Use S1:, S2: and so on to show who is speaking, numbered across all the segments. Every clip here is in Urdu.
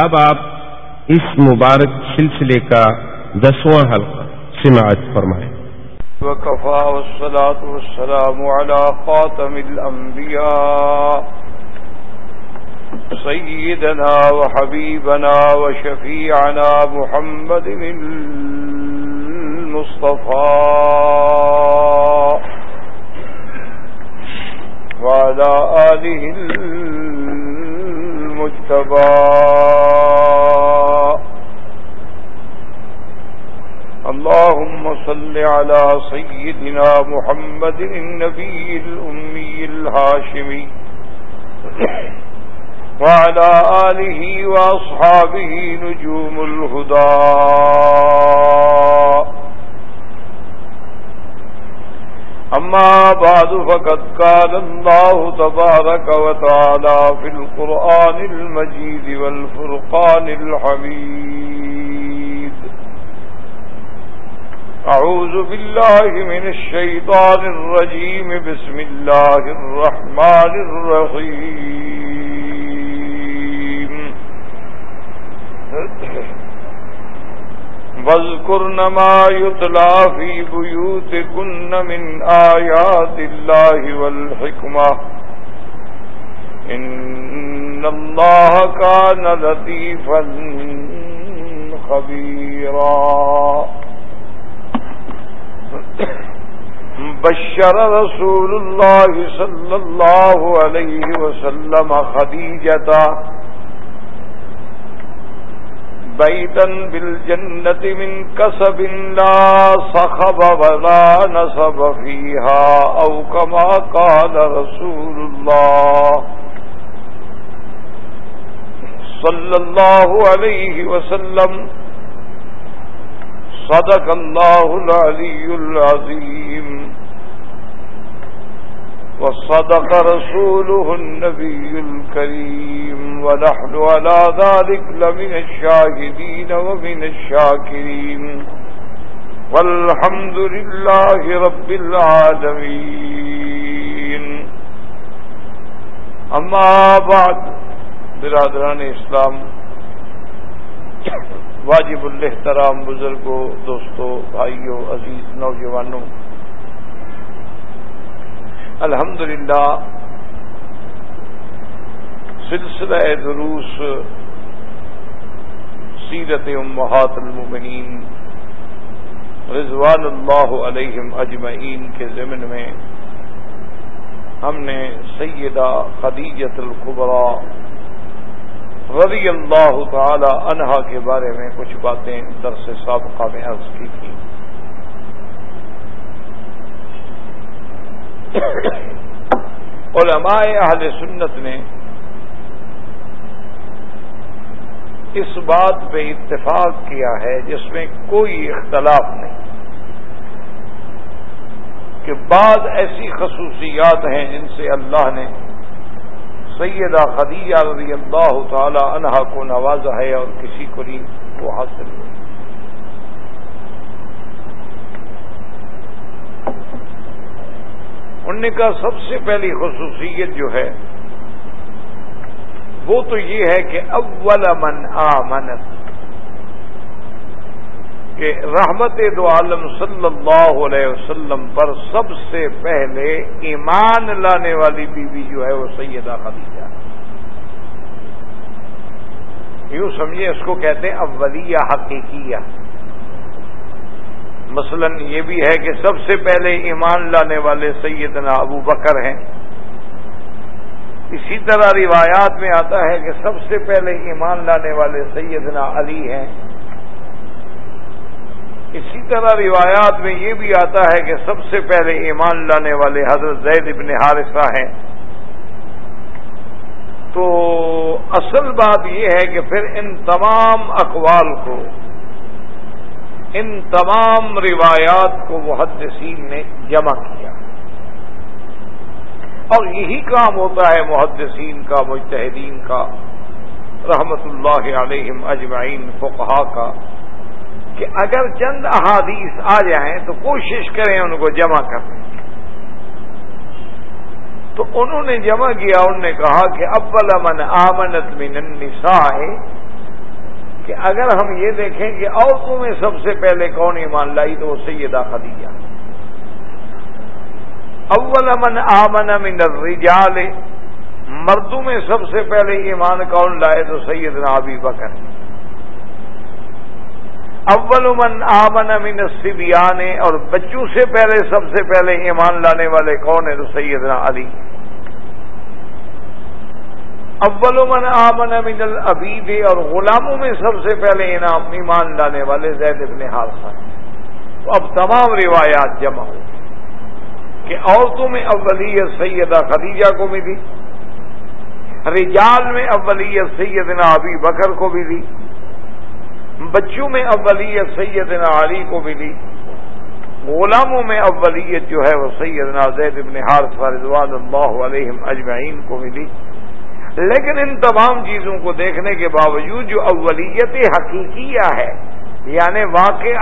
S1: اب آپ اس مبارک سلسلے کا دسواں حلقہ سماعت فرمائیں۔
S2: وكفى والصلاة والسلام على خاتم الأنبياء سيدنا وحبيبنا وشفيعنا محمد المصطفى وعلى آله المجتبى اللهم صل على سيدنا محمد النبي الأمي الهاشمي وعلى آله وأصحابه نجوم الهدى. أما بعد، فقد قال الله تبارك وتعالى في القرآن المجيد والفرقان الحميد. أعوذ بالله من الشيطان الرجيم. بسم الله الرحمن الرحيم. واذكرن ما يطلع في بيوتكن من آيات الله والحكمة. إن الله كان لطيفا خبيرا. بشر رسول الله صلى الله عليه وسلم خديجة بيتا بالجنة من كسب لا صخب ولا نصب فيها أو كما قال رسول الله صلى الله عليه وسلم صدق الله العلي العظيم وصدق رسوله النبي الكريم ونحن على ذلك لمن الشاهدين ومن الشاكرين والحمد لله رب العالمين. أما بعد، برادران اسلام، واجب الحترام بزرگوں دوستوں بھائیوں عزیز نوجوانوں الحمد للہ سلسلہ دروس سیرت امہات المؤمنین رضوان اللہ علیہم اجمعین کے ضمن میں ہم نے سیدہ خدیجت القبرا رضی اللہ تعالی عنہا کے بارے میں کچھ باتیں درس سابقہ میں عرض کی تھیں علماء اہل سنت نے اس بات پہ اتفاق کیا ہے جس میں کوئی اختلاف نہیں کہ بعض ایسی خصوصیات ہیں جن سے اللہ نے سیدہ خدیجہ رضی اللہ تعالی عنہا کو نوازا ہے اور کسی کو نہیں وہ حاصل ہوئی انہوں نے کہا سب سے پہلی خصوصیت جو ہے، وہ تو یہ ہے کہ اول من آمنت کہ رحمت دو عالم صلی اللہ علیہ وسلم پر سب سے پہلے ایمان لانے والی بیوی جو ہے وہ سیدہ خدیجہ۔ یوں سمجھے اس کو کہتے ہیں اولیہ حقیقیہ۔ مثلا یہ بھی ہے کہ سب سے پہلے ایمان لانے والے سیدنا ابو بکر ہیں۔ اسی طرح روایات میں آتا ہے کہ سب سے پہلے ایمان لانے والے سیدنا علی ہیں۔ اسی طرح روایات میں یہ بھی آتا ہے کہ سب سے پہلے ایمان لانے والے حضرت زید ابن حارثہ ہیں۔ تو اصل بات یہ ہے کہ پھر ان تمام اقوال کو ان تمام روایات کو محدثین نے جمع کیا۔ اور یہی کام ہوتا ہے محدثین کا، مجتہدین کا، رحمت اللہ علیہم اجمعین، فقہا کا، کہ اگر چند احادیث آ جائیں تو کوشش کریں ان کو جمع کرنے کی۔ تو انہوں نے جمع کیا، انہوں نے کہا کہ اول من آمنت من النساء کہ اگر ہم یہ دیکھیں کہ عورتوں میں سب سے پہلے کون ایمان لائی، تو وہ سیدہ خدیجہ۔ اول من آمن من الرجال، مردوں میں سب سے پہلے ایمان کون لائے؟ تو سیدنا ابی بکر۔ اول من آمن من السبیان اور بچوں سے پہلے، سب سے پہلے ایمان لانے والے کون ہیں؟ تو سیدنا علی۔ اول من آمن من العبید اور غلاموں میں سب سے پہلے انعام ایمان لانے والے زید ابن حادثہ تو اب تمام روایات جمع ہو کہ عورتوں میں اولیت سیدہ خدیجہ کو ملی، رجال میں اولیت سیدنا ابی بکر کو ملی، بچوں میں اولیت سیدنا علی کو ملی، غلاموں میں اولیت جو ہے وہ سیدنا زید ابن حارث رضوان اللہ علیہم اجمعین کو ملی۔ لیکن ان تمام چیزوں کو دیکھنے کے باوجود جو اولیت حقیقیہ ہے یعنی واقع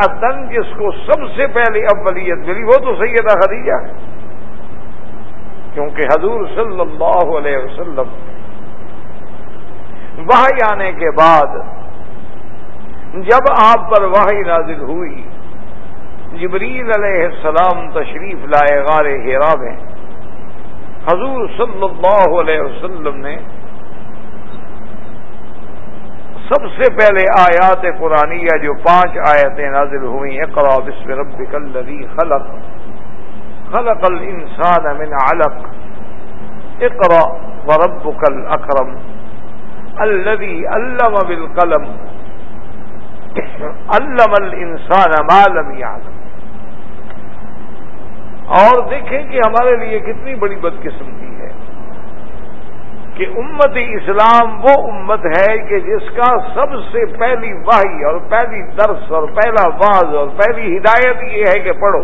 S2: جس کو سب سے پہلے اولیت ملی، وہ تو سیدہ خدیجہ ہے۔ کیونکہ حضور صلی اللہ علیہ وسلم وحی آنے کے بعد جب آپ پر وحی نازل ہوئی، جبریل علیہ السلام تشریف لائے غار ہیرا میں، حضور صلی اللہ علیہ وسلم نے سب سے پہلے آیات قرآنیہ جو پانچ آیتیں نازل ہوئی اقرا بسم ربک الذی خلق. خلق الانسان من علق. اقرا وربک الاکرم. الذي علم بالقلم. علم الانسان ما لم يعلم. اور دیکھیں کہ ہمارے لیے کتنی بڑی بدقسمتی کہ امت اسلام وہ امت ہے کہ جس کا سب سے پہلی واہی اور پہلی درس اور پہلا باز اور پہلی ہدایت یہ ہے کہ پڑھو۔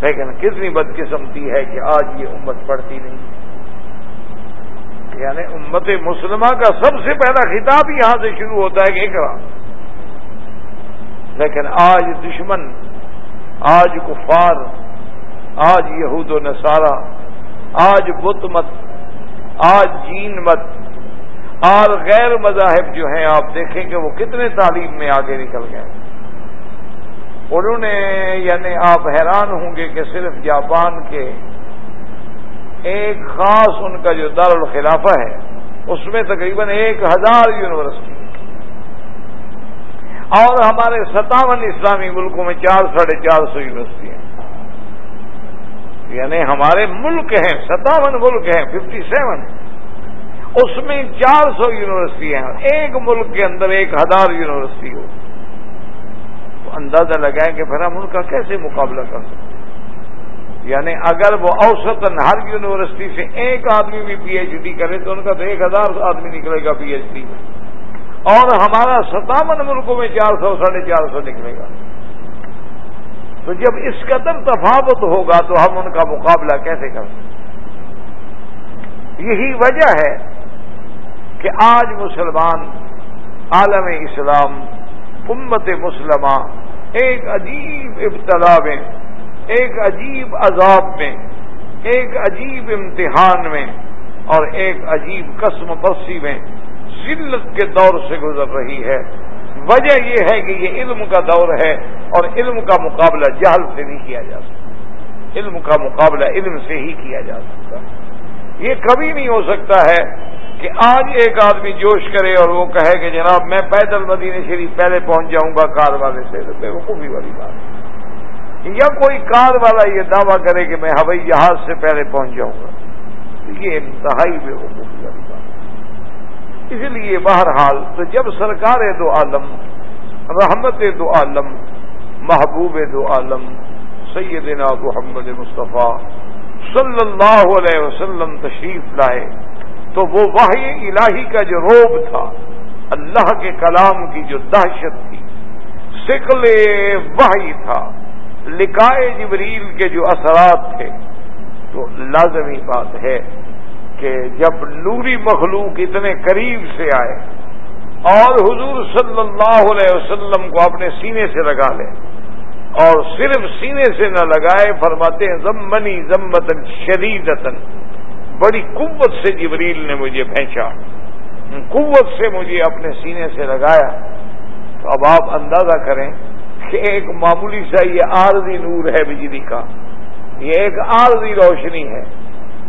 S2: لیکن کتنی بدقسمتی ہے کہ آج یہ امت پڑھتی نہیں۔ یعنی امت مسلمہ کا سب سے پہلا خطاب یہاں سے شروع ہوتا ہے کہ اقرا۔ لیکن آج دشمن، آج کفار، آج یہود و نصارہ آج بت مت، آج جین مت اور غیر مذاہب جو ہیں، آپ دیکھیں کہ وہ کتنے تعلیم میں آگے نکل گئے۔ انہوں نے یعنی آپ حیران ہوں گے کہ صرف جاپان کے ایک خاص ان کا جو دارالخلافہ ہے، اس میں تقریباً ایک ہزار یونیورسٹی۔ اور ہمارے ستاون اسلامی ملکوں میں چار، ساڑھے چار سو یونیورسٹی ہیں یعنی ہمارے ملک ہیں، ستاون ملک ہیں ففٹی سیون اس میں چار سو یونیورسٹی ہیں۔ ایک ملک کے اندر ایک ہزار یونیورسٹی ہو۔ تو اندازہ لگائیں کہ پھر ہم ان کا کیسے مقابلہ کر سکتے یعنی اگر وہ اوسطن ہر یونیورسٹی سے ایک آدمی بھی پی ایچ ڈی کرے تو ان کا تو ایک ہزار آدمی نکلے گا پی ایچ ڈی میں۔ اور ہمارا ستاون ملکوں میں چار سو، ساڑھے چار سو نکلے گا۔ تو جب اس قدر تفاوت ہوگا تو ہم ان کا مقابلہ کیسے کر سکتے یہی وجہ ہے کہ آج مسلمان عالم اسلام، امت مسلمہ ایک عجیب ابتلا میں، ایک عجیب عذاب میں، ایک عجیب امتحان میں اور ایک عجیب قسم بسی میں ذلت کے دور سے گزر رہی ہے۔ وجہ یہ ہے کہ یہ علم کا دور ہے اور علم کا مقابلہ جہل سے نہیں کیا جا سکتا۔ علم کا مقابلہ علم سے ہی کیا جا سکتا۔ یہ کبھی نہیں ہو سکتا ہے کہ آج ایک آدمی جوش کرے اور وہ کہے کہ جناب میں پیدل مدینہ شریف پہلے پہنچ جاؤں گا، کار والے سے تو بے وقوفی والی بات۔ یا کوئی کار والا یہ دعویٰ کرے کہ میں ہوائی جہاز سے پہلے پہنچ جاؤں گا۔ یہ انتہائی بے وقوفی۔ والی بات اسی لیے بہرحال تو جب سرکار دو عالم، رحمت دو عالم، محبوب دو عالم، سیدنا محمد مصطفیٰ صلی اللہ علیہ وسلم تشریف لائے، تو وہ واحد الہی کا جو روب تھا، اللہ کے کلام کی جو دہشت تھی، سکل وحی تھا لکھائے جبریل کے جو اثرات تھے، تو لازمی بات ہے کہ جب نوری مخلوق اتنے قریب سے آئے اور حضور صلی اللہ علیہ وسلم کو اپنے سینے سے لگا لے اور صرف سینے سے نہ لگائے، فرماتے ہیں ضمنی ضمتن شدید بڑی قوت سے جبریل نے مجھے پہنچا قوت سے مجھے اپنے سینے سے لگایا۔ تو اب آپ اندازہ کریں کہ ایک معمولی سا یہ عارضی نور ہے بجلی کا۔ یہ ایک عارضی روشنی ہے۔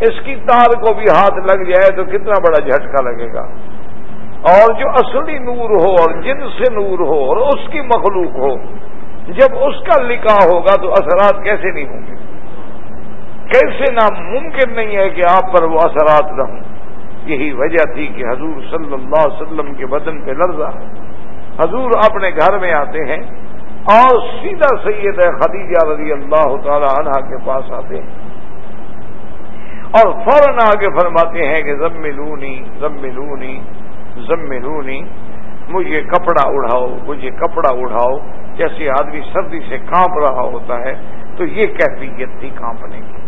S2: اس کی تار کو بھی ہاتھ لگ جائے تو کتنا بڑا جھٹکا لگے گا۔ اور جو اصلی نور ہو اور جن سے نور ہو اور اس کی مخلوق ہو، جب اس کا لکھا ہوگا تو اثرات کیسے نہیں ہوں گے؟ کیسے ناممکن نہیں ہے کہ آپ پر وہ اثرات نہ ہوں؟ یہی وجہ تھی کہ حضور صلی اللہ علیہ وسلم کے بدن پہ لرزا حضور اپنے گھر میں آتے ہیں اور سیدھا سید خدیجہ رضی اللہ تعالی عنہ کے پاس آتے ہیں۔ اور فوراً آگے فرماتے ہیں کہ ضم لونی ضم لونی ضم لونی مجھے کپڑا اڑاؤ مجھے کپڑا اڑاؤ جیسے آدمی سردی سے کانپ رہا ہوتا ہے، تو یہ کیفیت تھی کانپنے کی۔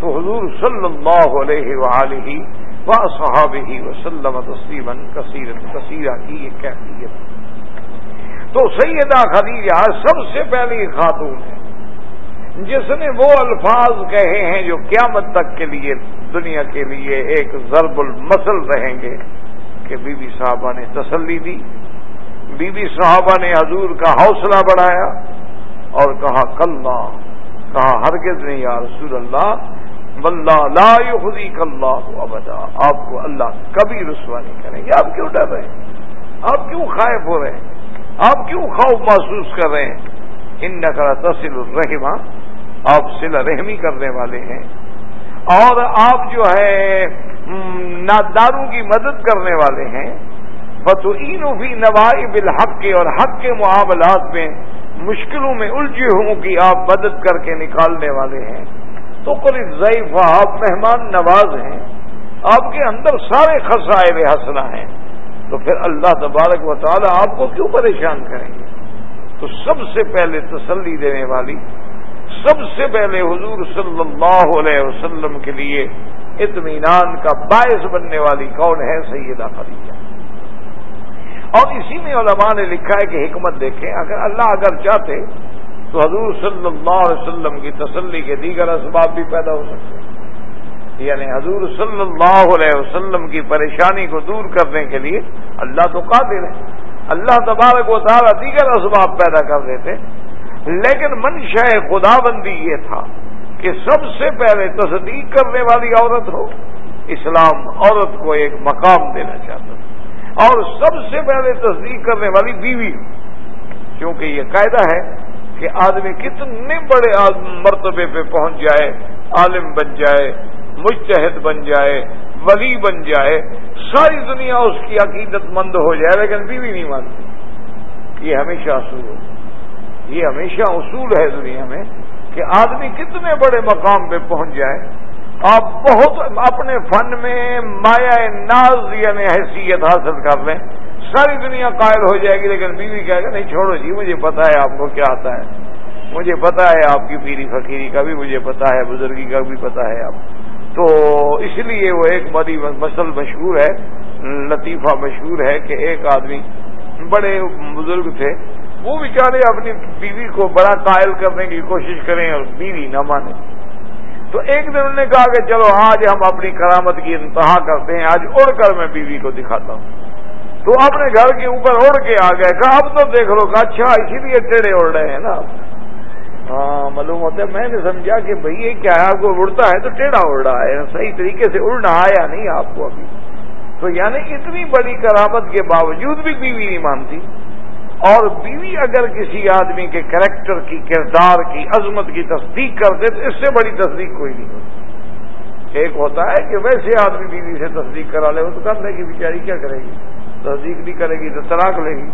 S2: تو حضور صلی اللہ علیہ وآلہ و صحاب ہی وسلم تسلیم کثیر کثیرہ کی یہ کیفیت۔ تو سیدہ خدیجہ سب سے پہلی خاتون ہے۔ جس نے وہ الفاظ کہے ہیں جو قیامت تک کے لیے دنیا کے لیے ایک ضرب المسل رہیں گے کہ بی بی صاحبہ نے تسلی دی، بی بی صاحبہ نے حضور کا حوصلہ بڑھایا اور کہا، کلّا، کہا ہرگز نہیں یا رسول اللہ بلّہ لا خودی کلّا ابدا۔ آپ کو اللہ کبھی رسوا نہیں کریں گے۔ آپ کیوں ڈر رہے ہیں؟ آپ کیوں خائف ہو رہے ہیں؟ آپ کیوں خوف محسوس کر رہے ہیں؟ ان نقرا تسل الرحمہ۔ آپ سلا رحمی کرنے والے ہیں اور آپ جو ہے ناداروں کی مدد کرنے والے ہیں۔ فتوین بھی نوائی بالحق کے اور حق کے معاملات میں مشکلوں میں الجھے ہوں کہ آپ مدد کر کے نکالنے والے ہیں۔ تو قریب ضعیف آپ مہمان نواز ہیں۔ آپ کے اندر سارے خسائے حسنا ہیں۔ تو پھر اللہ تبارک و تعالی آپ کو کیوں پریشان کریں گے؟ تو سب سے پہلے تسلی دینے والی سب سے پہلے حضور صلی اللہ علیہ وسلم کے لیے اطمینان کا باعث بننے والی کون ہے سیدہ خدیجہ؟ اور اسی میں علماء نے لکھا ہے کہ حکمت دیکھیں، اگر اللہ اگر چاہتے تو حضور صلی اللہ علیہ وسلم کی تسلی کے دیگر اسباب بھی پیدا ہو سکتے یعنی حضور صلی اللہ علیہ وسلم کی پریشانی کو دور کرنے کے لیے اللہ تو قادر ہے۔ اللہ تبارک و تعالیٰ دیگر اسباب پیدا کر دیتے لیکن منشا خدا بندی یہ تھا کہ سب سے پہلے تصدیق کرنے والی عورت ہو، اسلام عورت کو ایک مقام دینا چاہتا تھا۔ اور سب سے پہلے تصدیق کرنے والی بیوی ہو۔ کیونکہ یہ قاعدہ ہے کہ آدمی کتنے بڑے مرتبے پہ پہنچ جائے، عالم بن جائے، مجتہد بن جائے، ولی بن جائے، ساری دنیا اس کی عقیدت مند ہو جائے، لیکن بیوی نہیں مانتی۔ یہ ہمیشہ اصول ہو۔ یہ ہمیشہ اصول ہے دنیا میں کہ آدمی کتنے بڑے مقام پہ پہنچ جائے۔ آپ بہت اپنے فن میں مایا ناز یعنی حیثیت حاصل کر لیں۔ ساری دنیا قائل ہو جائے گی لیکن بیوی کہے گا، نہیں چھوڑو جی مجھے پتا ہے آپ کو کیا آتا ہے۔ مجھے پتا ہے آپ کی پیری فقیری کا بھی مجھے پتا ہے، بزرگی کا بھی پتا ہے۔ آپ تو اس لیے وہ ایک بڑی مسل مشہور ہے، لطیفہ مشہور ہے کہ ایک آدمی بڑے بزرگ تھے۔ وہ بیچارے اپنی بیوی کو بڑا قائل کرنے کی کوشش کریں اور بیوی نہ مانے۔ تو ایک دن انہوں نے کہا کہ چلو آج ہم اپنی کرامت کی انتہا کرتے ہیں، آج اڑ کر میں بیوی کو دکھاتا ہوں۔ تو اپنے گھر کے اوپر اڑ کے آ گئے، کہا اب تو دیکھ لو، کہا اچھا اسی لیے ٹیڑے اڑ رہے ہیں نا۔ ہاں معلوم ہوتا ہے، میں نے سمجھا کہ بھائی یہ کیا ہے، آپ کو اڑتا ہے تو ٹیڑھا اڑ رہا ہے، صحیح طریقے سے اڑنا آیا نہیں آپ کو ابھی۔ تو یعنی اتنی بڑی کرامت کے باوجود بھی بیوی نہیں مانتی۔ اور بیوی اگر کسی آدمی کے کریکٹر کی، کردار کی، عظمت کی تصدیق کر دے تو اس سے بڑی تصدیق کوئی نہیں ہوتی۔ ایک ہوتا ہے کہ ویسے آدمی بیوی سے تصدیق کرا لے، وہ تو کر لے گی بیچاری کیا کرے گی؟ تصدیق نہیں کرے گی تو طلاق لے گی۔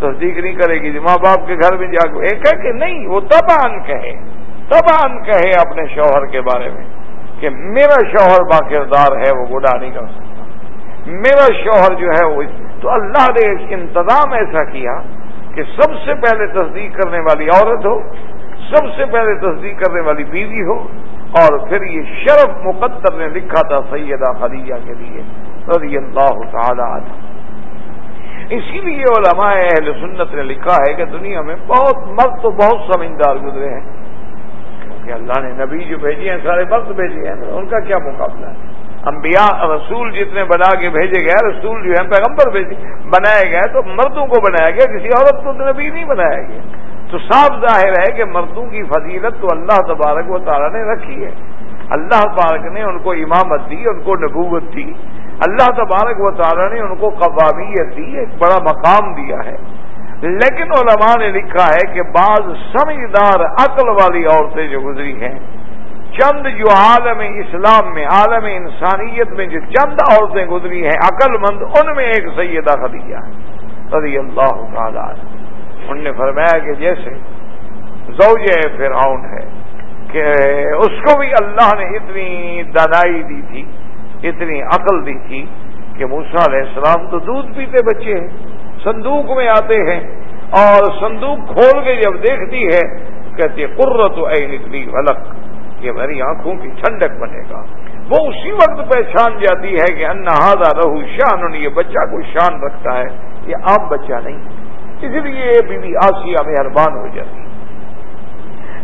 S2: تصدیق نہیں کرے گی ماں باپ کے گھر میں جا کے ایک ہے کہ نہیں، وہ تب آن کہے، تب آن کہے اپنے شوہر کے بارے میں کہ میرا شوہر با کردار ہے، وہ گڈا نہیں کر سکتا۔ میرا شوہر جو ہے وہ تو اللہ نے انتظام ایسا کیا کہ سب سے پہلے تصدیق کرنے والی عورت ہو، سب سے پہلے تصدیق کرنے والی بیوی ہو، اور پھر یہ شرف مقدر نے لکھا تھا سیدہ خدیجہ کے لیے، رضی اللہ تعالی عنہ۔ اسی لیے علماء اہل سنت نے لکھا ہے کہ دنیا میں بہت مرد تو بہت سمجھدار گزرے ہیں۔ کیونکہ اللہ نے نبی جو بھیجے ہیں، سارے مرد بھیجے ہیں، ان کا کیا مقابلہ ہے؟ انبیاء رسول جتنے بنا کے بھیجے گئے، رسول جو ہے پیغمبر بھیجے بنایا گیا تو مردوں کو بنایا گیا، کسی عورت کو نبی نہیں بنایا گیا۔ تو صاف ظاہر ہے کہ مردوں کی فضیلت تو اللہ تبارک و تعالیٰ نے رکھی ہے۔ اللہ تبارک نے ان کو امامت دی، ان کو نبوت دی۔ اللہ تبارک و تعالیٰ نے ان کو قوامیت دی، ایک بڑا مقام دیا ہے۔ لیکن علماء نے لکھا ہے کہ بعض سمجھدار عقل والی عورتیں جو گزری ہیں چند جو عالم اسلام میں، عالم انسانیت میں جو چند عورتیں گزری ہیں عقل مند ان میں ایک سیدہ خدیجہ ہے، رضی اللہ تعالیٰ ان نے فرمایا کہ جیسے زوج فرعون ہے، کہ اس کو بھی اللہ نے اتنی دانائی دی تھی، اتنی عقل دی تھی کہ موسا علیہ السلام تو دودھ پیتے بچے ہیں، صندوق میں آتے ہیں، اور صندوق کھول کے جب دیکھتی ہے، کہتی ہے قرت اے نکلی غلط یہ میری آنکھوں کی ٹھنڈک بنے گا۔ وہ اسی وقت پہچان جاتی ہے کہ انہذا رہو شان یہ بچہ کو شان رکھتا ہے۔ یہ عام بچہ نہیں۔ اس لیے بی بی آسیہ مہربان ہو جاتی۔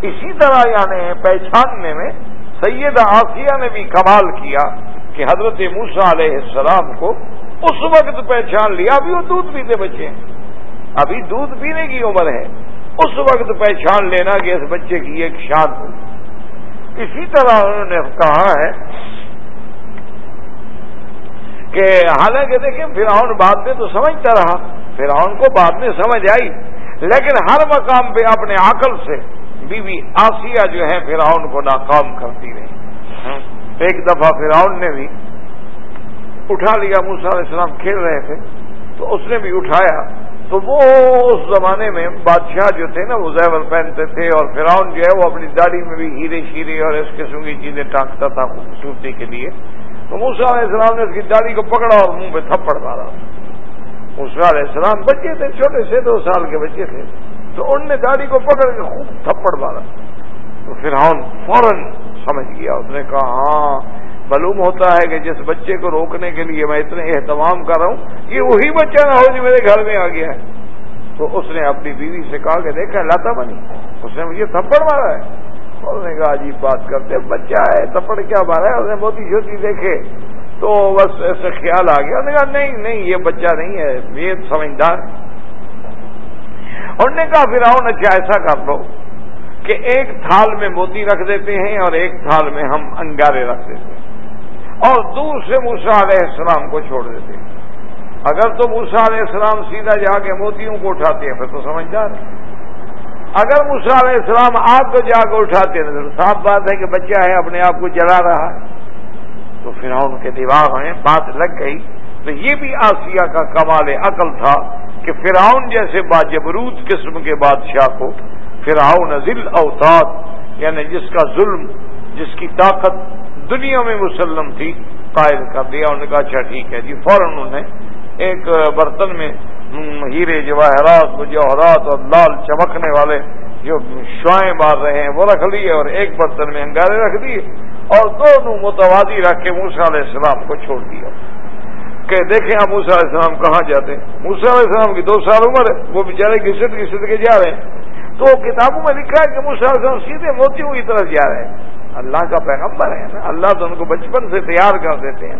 S2: اسی طرح یعنی پہچاننے میں سید آسیہ نے بھی کمال کیا کہ حضرت موسا علیہ السلام کو اس وقت پہچان لیا۔ ابھی وہ دودھ پیتے بچے ہیں۔ ابھی دودھ پینے کی عمر ہے۔ اس وقت پہچان لینا کہ اس بچے کی ایک شان ہو اسی طرح انہوں نے کہا ہے کہ حالانکہ دیکھیں پھر بعد میں تو سمجھتا رہا، فرعون کو بعد میں سمجھ آئی، لیکن ہر مقام پہ اپنے عقل سے بی بی آسیہ جو ہے فرعون کو ناکام کرتی رہی۔ ایک دفعہ فرعون نے بھی اٹھا لیا موسا علیہ السلام کھیل رہے تھے، تو اس نے بھی اٹھایا۔ تو وہ اس زمانے میں بادشاہ جو تھے نا، وہ زیور پہنتے تھے اور فرعون جو ہے وہ اپنی داڑھی میں بھی ہیرے شیرے اور اس قسم کی چیزیں ٹانکتا تھا خوبصورتی کے لیے۔ تو موسا علیہ السلام نے اس کی داڑھی کو پکڑا اور منہ پہ تھپڑ مارا۔ علیہ السلام بچے تھے، چھوٹے سے دو سال کے بچے تھے۔ تو ان نے داڑھی کو پکڑ کے خوب تھپڑ مارا۔ تو پھر فوراً سمجھ گیا، اس نے کہا ہاں معلوم ہوتا ہے کہ جس بچے کو روکنے کے لیے میں اتنے اہتمام کر رہا ہوں، یہ وہی بچہ نہ ہو جو میرے گھر میں آ گیا ہے۔ تو اس نے اپنی بیوی سے کہا کہ دیکھا، لاتا بنی۔ اس نے مجھے تھپڑ مارا ہے۔ اس نے کہا، عجیب بات کرتے بچہ ہے، تھپڑ کیا مارا ہے؟ اس نے موتی چھوٹی دیکھے۔ تو بس ایسے خیال آ گیا۔ کہا، نہیں نہیں، یہ بچہ نہیں ہے، یہ سمجھدار۔ انہوں نے کہا پھر آؤ اچھا ایسا کر لو کہ ایک تھال میں موتی رکھ دیتے ہیں اور ایک تھال میں ہم انگارے رکھ دیتے ہیں۔ اور دوسرے موسا علیہ السلام کو چھوڑ دیتے ہیں۔ اگر تو موسا علیہ السلام سیدھا جا کے موتیوں کو اٹھاتے ہیں، پھر تو سمجھدار اگر موسا علیہ السلام آپ کو جا کے اٹھاتے ہیں، تو صاف بات ہے کہ بچہ ہے، اپنے آپ کو جلا رہا ہے۔ تو فرعون کے دماغ میں بات لگ گئی۔ تو یہ بھی آسیہ کا کمال عقل تھا کہ فرعون جیسے باجبروت قسم کے بادشاہ کو فرعون ذل اوتاد یعنی جس کا ظلم، جس کی طاقت دنیا میں مسلم تھی قائل کر دیا، انہوں نے کہا اچھا ٹھیک ہے جی فوراً انہوں نے ایک برتن میں ہیرے جواہرات مجوہرات اور لال چمکنے والے جو شوائیں مار رہے ہیں، وہ رکھ لیے اور ایک برتن میں انگارے رکھ دیے اور دونوں متوازی رکھ کے موسا علیہ السلام کو چھوڑ دیا۔ کہ دیکھیں آپ موسا علیہ السلام کہاں جاتے ہیں۔ موسا علیہ السلام کی دو سال عمر ہے، وہ بےچارے گھسٹ گھسٹ کے جا رہے ہیں۔ تو کتابوں میں لکھا ہے کہ موسا علیہ السلام سیدھے موتیوں کی طرف جا رہے ہیں۔ اللہ کا پیغمبر ہے نا، اللہ تو ان کو بچپن سے تیار کر دیتے ہیں۔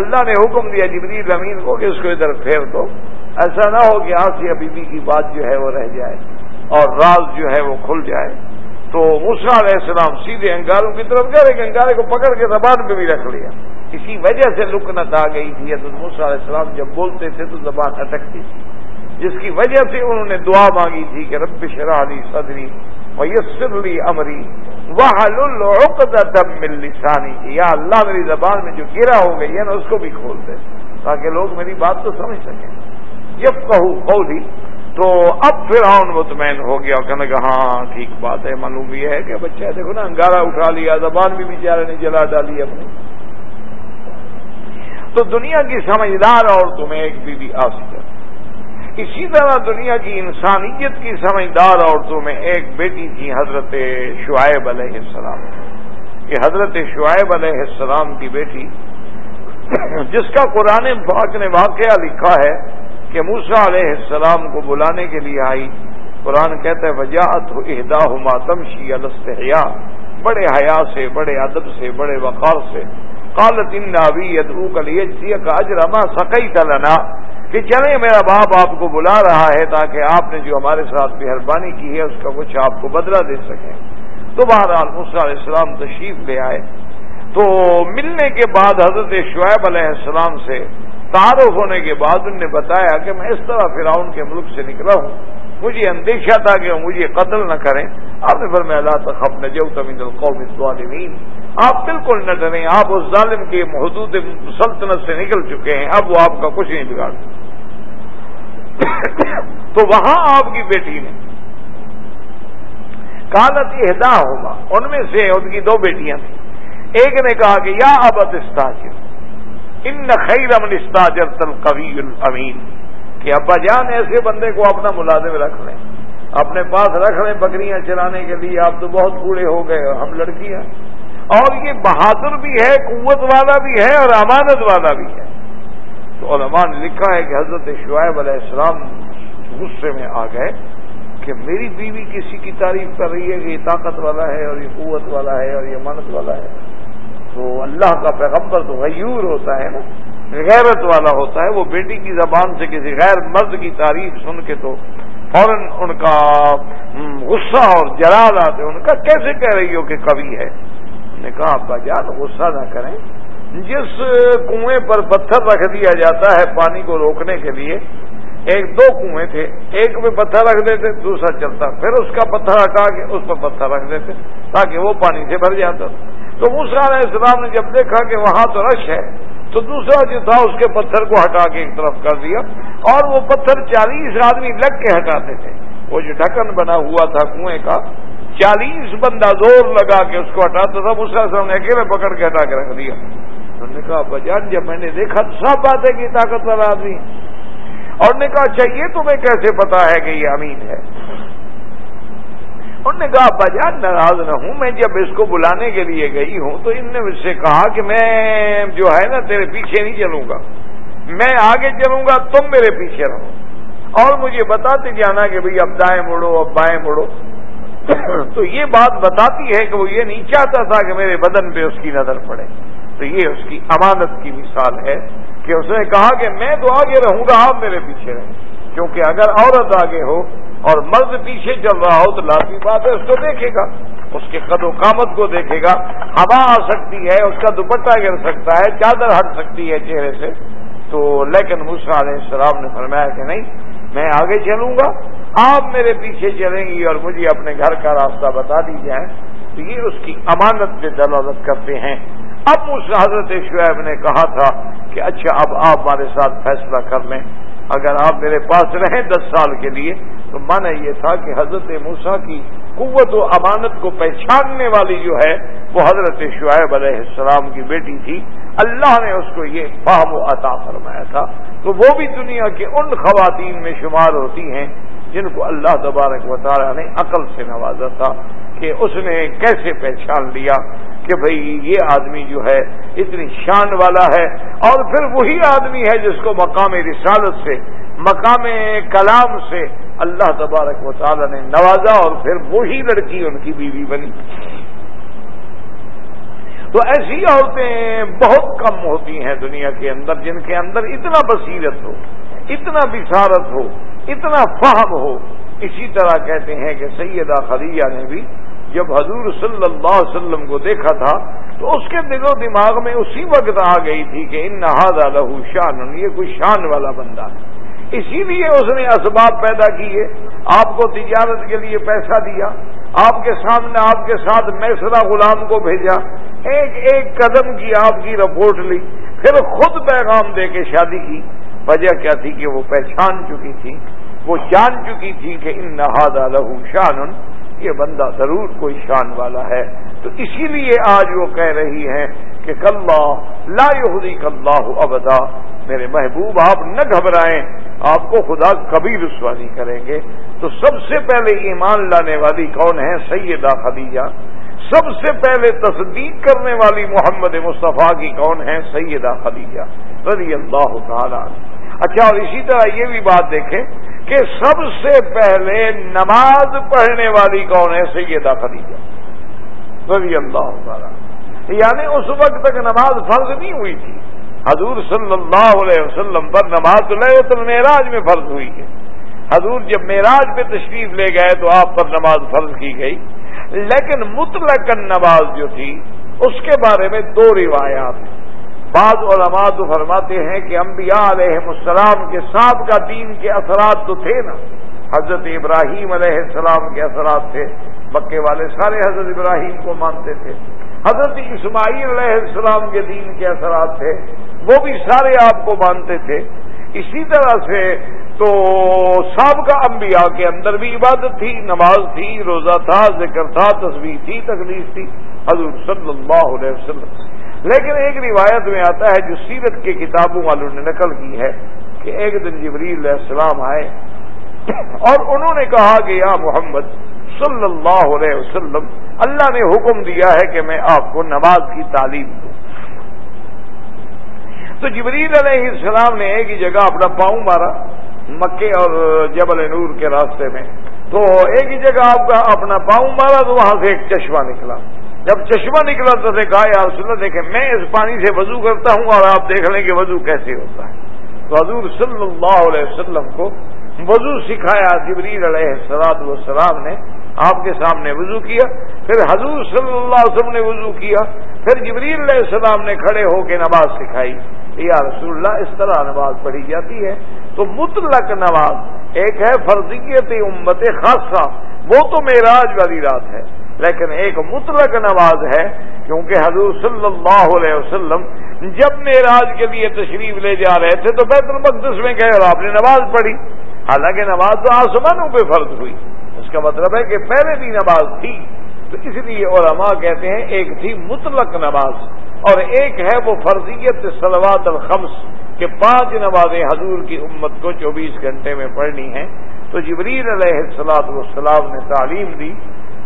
S2: اللہ نے حکم دیا جبریل امین کو کہ اس کو ادھر پھیر دو۔ ایسا نہ ہو کہ آسی بیوی کی بات جو ہے وہ رہ جائے اور راز جو ہے وہ کھل جائے۔ تو موسا علیہ السلام سیدھے انگاروں کی طرف گئے کہ انگارے کو پکڑ کے زبان پہ بھی رکھ لیا۔ اسی وجہ سے لکنت آ گئی تھی حضرت موسا علیہ السلام۔ جب بولتے تھے تو زبان اٹکتی تھی۔ جس کی وجہ سے انہوں نے دعا مانگی تھی کہ رب شراہلی صدری۔ میسر لی امری وہ مل لسانی یا اللہ میری زبان میں جو گرا ہو گئی ہے نا، اس کو بھی کھول دے تاکہ لوگ میری بات تو سمجھ سکیں۔ جب کہوں قولی، تو اب پھر آن مطمئن ہو گیا کہنے کہ ہاں ٹھیک بات ہے، معلوم یہ ہے کہ بچہ دیکھو نا انگارا اٹھا لیا، زبان بھی بیچارے نے جلا ڈالی اپنی۔ تو دنیا کی سمجھدار اور تمہیں ایک بی بی آسکر اسی طرح دنیا کی انسانیت کی سمجھدار عورتوں میں ایک بیٹی تھی حضرت شعیب علیہ السلام۔ یہ حضرت شعیب علیہ السلام کی بیٹی، جس کا قرآن پاک نے واقعہ لکھا ہے کہ موسا علیہ السلام کو بلانے کے لیے آئی۔ قرآن کہتا ہے، وجاہت اہدا ہما تمشی الستحیا بڑے حیا سے، بڑے ادب سے، بڑے وقار سے۔ قالت ان ناوی ادو کلی کا اجرما سقئی تلنا کہ چلیں میرا باپ آپ کو بلا رہا ہے تاکہ آپ نے جو ہمارے ساتھ مہربانی کی ہے اس کا کچھ آپ کو بدلہ دے سکیں۔ تو بہرحال موسیٰ علیہ السلام تشریف لے آئے۔ تو ملنے کے بعد حضرت شعیب علیہ السلام سے تعارف ہونے کے بعد ان نے بتایا کہ میں اس طرح فراؤن کے ملک سے نکلا ہوں۔ مجھے اندیشہ تھا کہ مجھے قتل نہ کریں۔ آپ نے فرمایا اللہ تخف نجو تمین القوم الظالمین۔ آپ بالکل نہ ڈریں۔ آپ اس ظالم کے محدود سلطنت سے نکل چکے ہیں۔ اب وہ آپ کا کچھ نہیں بگاڑ تو وہاں آپ کی بیٹی نے کالت اہدا ہوگا ان میں سے ان کی دو بیٹیاں تھیں۔ ایک نے کہا کہ یا ابت استاجر، ان خیر امن استاجر تل قوی الامین۔ کہ ابا جان، ایسے بندے کو اپنا ملازم رکھ لیں۔ اپنے پاس رکھ لیں بکریاں چلانے کے لیے۔ آپ تو بہت بوڑھے ہو گئے، ہم لڑکیاں۔ اور یہ بہادر بھی ہے، قوت والا بھی ہے اور امانت والا بھی ہے۔ تو علماء نے لکھا ہے کہ حضرت شعیب علیہ السلام غصے میں آ گئے کہ میری بیوی کسی کی تعریف کر رہی ہے کہ یہ طاقت والا ہے اور یہ قوت والا ہے اور یہ امانت والا ہے۔ تو اللہ کا پیغمبر تو غیور ہوتا ہے نا، غیرت والا ہوتا ہے۔ وہ بیٹی کی زبان سے کسی غیر مرد کی تعریف سن کے تو فوراً ان کا غصہ اور جلال آتے ان کا کیسے کہہ رہی ہو کہ کبھی ہے؟ نے کہا، ابا جان، غصہ نہ کریں۔ جس کنویں پر پتھر رکھ دیا جاتا ہے پانی کو روکنے کے لیے، ایک دو کنویں تھے، ایک میں پتھر رکھ دیتے، دوسرا چلتا، پھر اس کا پتھر ہٹا کے اس پر پتھر رکھ دیتے، تاکہ وہ پانی سے بھر جاتا۔ تو علیہ السلام نے جب دیکھا کہ وہاں تو رش ہے، تو دوسرا جو تھا اس کے پتھر کو ہٹا کے ایک طرف کر دیا۔ اور وہ پتھر چالیس آدمی لگ کے ہٹاتے تھے۔ وہ جو ڈھکن بنا ہوا تھا کنویں کا، چالیس بندہ زور لگا کے اس کو ہٹاتا تھا۔ اس کا نے اکیلے پکڑ کے ہٹا کے رکھ دیا۔ انہوں نے کہا بجان جب میں نے دیکھا تو سب بات ہے کہ طاقت والا آدمی۔ اور نے کہا اچھا یہ تمہیں کیسے پتا ہے کہ یہ امین ہے؟ انہوں نے کہا بجان ناراض نہ ہوں، میں جب اس کو بلانے کے لیے گئی ہوں تو ان نے مجھ سے کہا کہ میں جو ہے نا، تیرے پیچھے نہیں چلوں گا۔ میں آگے چلوں گا، تم میرے پیچھے رہو۔ اور مجھے بتاتے جانا کہ بھئی اب دائیں مڑو، اب بائیں مڑو۔ تو یہ بات بتاتی ہے کہ وہ یہ نہیں چاہتا تھا کہ میرے بدن پہ اس کی نظر پڑے۔ تو یہ اس کی امانت کی مثال ہے کہ اس نے کہا کہ میں تو آگے رہوں گا، آپ میرے پیچھے رہیں۔ کیونکہ اگر عورت آگے ہو اور مرد پیچھے چل رہا ہو تو لازمی بات ہے اس کو دیکھے گا۔ اس کے قد و قامت کو دیکھے گا۔ ہوا آ سکتی ہے، اس کا دوپٹہ گر سکتا ہے، چادر ہٹ سکتی ہے چہرے سے۔ تو لیکن مسا علیہ السلام نے فرمایا کہ نہیں، میں آگے چلوں گا۔ آپ میرے پیچھے چلیں گی اور مجھے اپنے گھر کا راستہ بتا دی جائے تو یہ اس کی امانت پہ دلالت کرتے ہیں۔ اب اس حضرت شعیب نے کہا تھا کہ اچھا اب آپ ہمارے ساتھ فیصلہ کر لیں۔ اگر آپ میرے پاس رہیں دس سال کے لیے، تو مانا یہ تھا کہ حضرت موسا کی قوت و امانت کو پہچاننے والی جو ہے، وہ حضرت شعیب علیہ السلام کی بیٹی تھی۔ اللہ نے اس کو یہ فہم و عطا فرمایا تھا۔ تو وہ بھی دنیا کے ان خواتین میں شمار ہوتی ہیں جن کو اللہ تبارک و تعالیٰ نے عقل سے نوازا تھا کہ اس نے کیسے پہچان لیا۔ کہ بھئی یہ آدمی جو ہے اتنی شان والا ہے اور پھر وہی آدمی ہے جس کو مقام رسالت سے، مقام کلام سے اللہ تبارک و تعالی نے نوازا اور پھر وہی لڑکی ان کی بیوی بنی۔ تو ایسی عورتیں بہت کم ہوتی ہیں دنیا کے اندر جن کے اندر اتنا بصیرت ہو، اتنا بصارت ہو، اتنا فہم ہو۔ اسی طرح کہتے ہیں کہ سیدہ خدیجہ نے بھی جب حضور صلی اللہ علیہ وسلم کو دیکھا تھا، تو اس کے دل و دماغ میں اسی وقت آ گئی تھی کہ ان نہاد لہو شان یہ کوئی شان والا بندہ ہے۔ اسی لیے اس نے اسباب پیدا کیے، آپ کو تجارت کے لیے پیسہ دیا، آپ کے سامنے آپ کے ساتھ میسرا غلام کو بھیجا۔ ایک ایک قدم کی آپ کی رپورٹ لی، پھر خود پیغام دے کے شادی کی۔ وجہ کیا تھی کہ وہ پہچان چکی تھی، وہ جان چکی تھی کہ ان نہاد لہو شان یہ بندہ ضرور کوئی شان والا ہے۔ تو اسی لیے آج وہ کہہ رہی ہیں کہ کلّہ لا یہودی کلّہ ابدا۔ میرے محبوب، آپ نہ گھبرائیں، آپ کو خدا کبھی رسوانی کریں گے۔ تو سب سے پہلے ایمان لانے والی کون ہے؟ سیدہ خدیجہ۔ سب سے پہلے تصدیق کرنے والی محمد مصطفیٰ کی کون ہے؟ سیدہ خدیجہ، رضی اللہ تعالیٰ اچھا اور اسی طرح یہ بھی بات دیکھیں کہ سب سے پہلے نماز پڑھنے والی کون ہے؟ سیدہ خدیجہ، رضی اللہ تعالیٰ یعنی اس وقت تک نماز فرض نہیں ہوئی تھی۔ حضور صلی اللہ علیہ وسلم پر نماز تو معراج میں فرض ہوئی ہے۔ حضور جب معراج میں تشریف لے گئے تو آپ پر نماز فرض کی گئی۔ لیکن مطلق نماز جو تھی، اس کے بارے میں دو روایات ہیں۔ بعض علماء تو فرماتے ہیں کہ انبیاء علیہ السلام کے ساتھ کا دین کے اثرات تو تھے نا۔ حضرت ابراہیم علیہ السلام کے اثرات تھے۔ مکے والے سارے حضرت ابراہیم کو مانتے تھے۔ حضرت اسماعیل علیہ السلام کے دین کے اثرات تھے۔ وہ بھی سارے آپ کو مانتے تھے۔ اسی طرح سے تو سابقہ انبیاء کے اندر بھی عبادت تھی، نماز تھی، روزہ تھا، ذکر تھا تصویر تھی، تکلیف تھی۔ حضور صلی اللہ علیہ وسلم۔ لیکن ایک روایت میں آتا ہے جو سیرت کے کتابوں والوں نے نقل کی ہے کہ ایک دن جبریل علیہ السلام آئے اور انہوں نے کہا کہ یا محمد صلی اللہ علیہ وسلم، اللہ نے حکم دیا ہے کہ میں آپ کو نماز کی تعلیم دوں۔ تو جبریل علیہ السلام نے ایک ہی جگہ اپنا پاؤں مارا، مکے اور جبل نور کے راستے میں۔ تو ایک ہی جگہ آپ کا اپنا پاؤں مارا تو وہاں سے ایک چشمہ نکلا۔ جب چشمہ نکلا تو نے کہا، یا رسول اللہ، دیکھیں، میں اس پانی سے وضو کرتا ہوں اور آپ دیکھ لیں کہ وضو کیسے ہوتا ہے۔ تو حضور صلی اللہ علیہ وسلم کو وضو سکھایا، جبریل علیہ السلام والسلام نے آپ کے سامنے وضو کیا۔ پھر حضور صلی اللہ علیہ وسلم نے وضو کیا۔ پھر جبریل علیہ السلام نے کھڑے ہو کے نماز سکھائی۔ یا رسول اللہ، اس طرح نماز پڑھی جاتی ہے۔ تو مطلق نماز ایک ہے فرضیت امت خاصہ۔ وہ تو معراج والی رات ہے۔ لیکن ایک مطلق نماز ہے، کیونکہ حضور صلی اللہ علیہ وسلم جب معراج کے لیے تشریف لے جا رہے تھے تو بیت المقدس میں گئے اور آپ نے نماز پڑھی۔ حالانکہ نماز تو آسمانوں پہ فرض ہوئی۔ اس کا مطلب ہے کہ پہلے بھی نماز تھی۔ تو اس لیے علماء کہتے ہیں ایک تھی مطلق نماز اور ایک ہے وہ فرضیت سلوات الخمس کہ پانچ نمازیں حضور کی امت کو چوبیس گھنٹے میں پڑھنی ہیں۔ تو جبریل علیہ السلاط والسلام نے تعلیم دی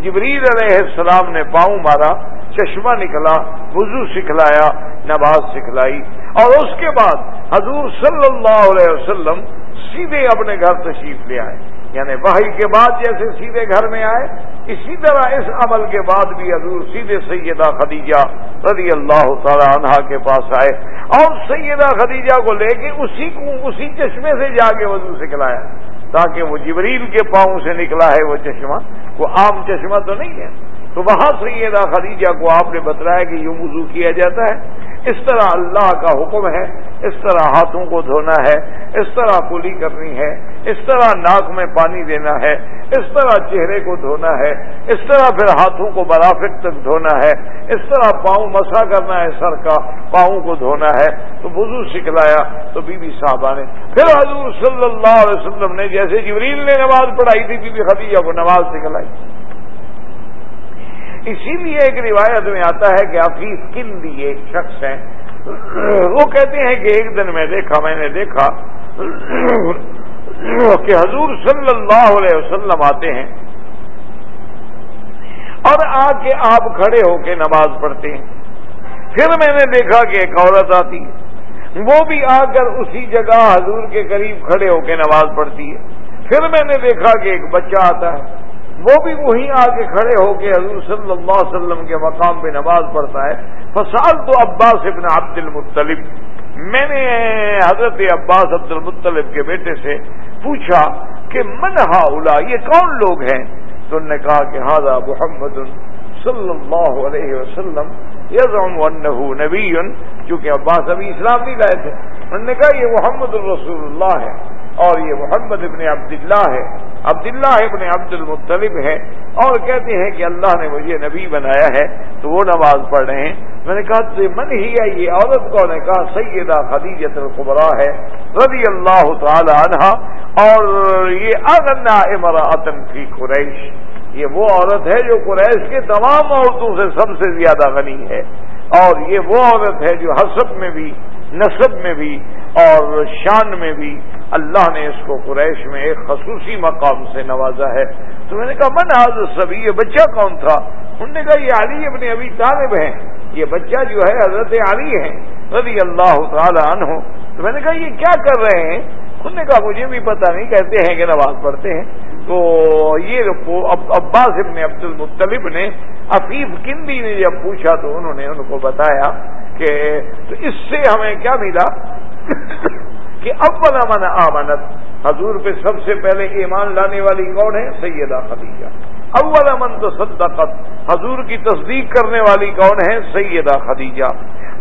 S2: جبریل علیہ السلام نے پاؤں مارا، چشمہ نکلا، وضو سکھلایا، نماز سکھلائی۔ اور اس کے بعد حضور صلی اللہ علیہ وسلم سیدھے اپنے گھر تشریف لے آئے۔ یعنی وحی کے بعد جیسے سیدھے گھر میں آئے، اسی طرح اس عمل کے بعد بھی حضور سیدھے سیدہ خدیجہ رضی اللہ تعالی عنہ کے پاس آئے۔ اور سیدہ خدیجہ کو لے کے اسی کو اسی چشمے سے جا کے وضو سکھلایا، تاکہ وہ جبریل کے پاؤں سے نکلا ہے وہ چشمہ۔ وہ عام چشمہ تو نہیں ہے تو وہاں سیدہ خدیجہ کو آپ نے بتلایا کہ یوں وضو کیا جاتا ہے اس طرح اللہ کا حکم ہے، اس طرح ہاتھوں کو دھونا ہے، اس طرح کلی کرنی ہے، اس طرح ناک میں پانی دینا ہے، اس طرح چہرے کو دھونا ہے، اس طرح پھر ہاتھوں کو برافک تک دھونا ہے، اس طرح پاؤں مسا کرنا ہے سر کا، پاؤں کو دھونا ہے۔ تو وضو سکھلایا تو بی بی صاحبہ نے۔ پھر حضور صلی اللہ علیہ وسلم نے جیسے جبریل نے نماز پڑھائی تھی، بی بی خدیجہ کو نماز سکھلائی۔ اسی لیے ایک روایت میں آتا ہے کہ حفیظ کن دی ایک شخص ہیں۔ وہ کہتے ہیں کہ ایک دن میں دیکھا، میں نے دیکھا کہ حضور صلی اللہ علیہ وسلم آتے ہیں اور آ کے آپ کھڑے ہو کے نماز پڑھتے ہیں۔ پھر میں نے دیکھا کہ ایک عورت آتی ہے۔ وہ بھی آ کر اسی جگہ حضور کے قریب کھڑے ہو کے نماز پڑھتی ہے۔ پھر میں نے دیکھا کہ ایک بچہ آتا ہے۔ وہ بھی وہیں آ کے کھڑے ہو کے حضور صلی اللہ علیہ وسلم کے مقام پہ نماز پڑھتا ہے۔ فسال تو عباس ابن عبد المطلب۔ میں نے حضرت عباس عبد المطلب کے بیٹے سے پوچھا کہ من اولا یہ کون لوگ ہیں؟ تو انہوں نے کہا کہ ہاضا محمد صلی اللہ علیہ وسلم یزم نبی، چونکہ عباس ابھی اسلام نہیں لائے تھے۔ انہوں نے کہا یہ محمد الرسول اللہ ہے۔ اور یہ محمد ابن عبداللہ ہے۔ عبداللہ ابن عبد المطلب ہے۔ اور کہتے ہیں کہ اللہ نے مجھے نبی بنایا ہے، تو وہ نماز پڑھ رہے ہیں۔ میں نے کہا تو من ہی ہے یہ عورت کو نے کہا، سیدہ خدیجت القبرا ہے رضی اللہ تعالی عنہ اور یہ اغنا امراطن کی قریش۔ یہ وہ عورت ہے جو قریش کے تمام عورتوں سے سب سے زیادہ غنی ہے۔ اور یہ وہ عورت ہے جو حسب میں بھی، نصب میں بھی، اور شان میں بھی اللہ نے اس کو قریش میں ایک خصوصی مقام سے نوازا ہے۔ تو میں نے کہا من آج سبھی یہ بچہ کون تھا؟ انہوں نے کہا، یہ علی ابن ابھی طالب ہیں۔ یہ بچہ جو ہے، حضرت علی ہے، رضی اللہ تعالی عنہ۔ تو میں نے کہا، یہ کیا کر رہے ہیں؟ انہوں نے کہا، مجھے بھی پتہ نہیں، کہتے ہیں کہ نماز پڑھتے ہیں۔ تو یہ عباس ابن عبد المطلب نے عفیف کندی نے جب پوچھا، تو انہوں نے ان کو بتایا کہ تو اس سے ہمیں کیا ملا؟ کہ اول امن آمنت، حضور پہ سب سے پہلے ایمان لانے والی کون ہے؟ سیدہ خدیجہ۔ اول امن تو صدقت حضور کی تصدیق کرنے والی کون ہے سیدہ خدیجہ۔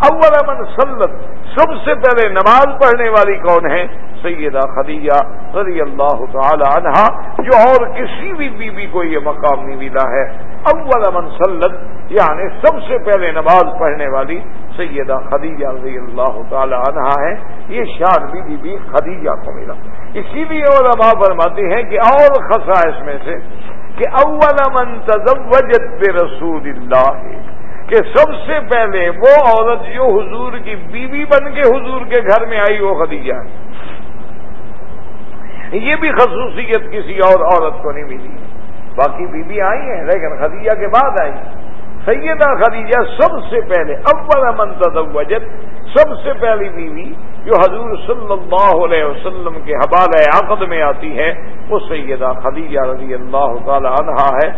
S2: اول امن سلت سب سے پہلے نماز پڑھنے والی کون ہے سیدہ خدیجہ رضی اللہ تعالی عنہ، جو اور کسی بھی بی بی کو یہ مقام نہیں ملا ہے۔ اول من سلت یعنی سب سے پہلے نماز پڑھنے والی سیدہ خدیجہ رضی اللہ تعالی عنہ ہے یہ شان بی بی بی خدیجہ کو ملا۔ اسی لیے علماء فرماتے ہیں کہ اور خصائص میں سے کہ اول من تزوجت بے رسول اللہ کہ سب سے پہلے وہ عورت جو حضور کی بیوی بن کے حضور کے گھر میں آئی، وہ خدیجہ ہے۔ یہ بھی خصوصیت کسی اور عورت کو نہیں ملی۔ باقی بیوی آئی ہیں، لیکن خدیجہ کے بعد آئی۔ سیدہ خدیجہ سب سے پہلے اول من تزوجت سب سے پہلی بیوی جو حضور صلی اللہ علیہ وسلم کے حوالہ عقد میں آتی ہے، وہ سیدہ خدیجہ رضی اللہ تعالی عنہا ہے۔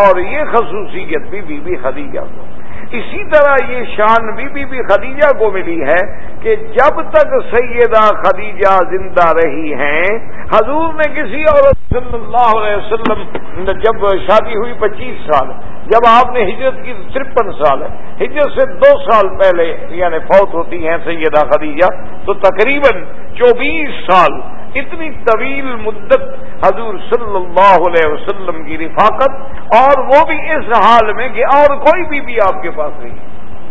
S2: اور یہ خصوصیت بھی بیوی خدیجہ کو۔ اسی طرح یہ شان بھی بی بی خدیجہ کو ملی ہے کہ جب تک سیدہ خدیجہ زندہ رہی ہیں، حضور نے کسی اور صلی اللہ علیہ وسلم جب شادی ہوئی پچیس سال، جب آپ نے ہجرت کی ترپن سال، ہجرت سے دو سال پہلے یعنی فوت ہوتی ہیں سیدہ خدیجہ، تو تقریباً چوبیس سال اتنی طویل مدت حضور صلی اللہ علیہ وسلم کی رفاقت اور وہ بھی اس حال میں کہ اور کوئی بھی بھی آپ کے پاس نہیں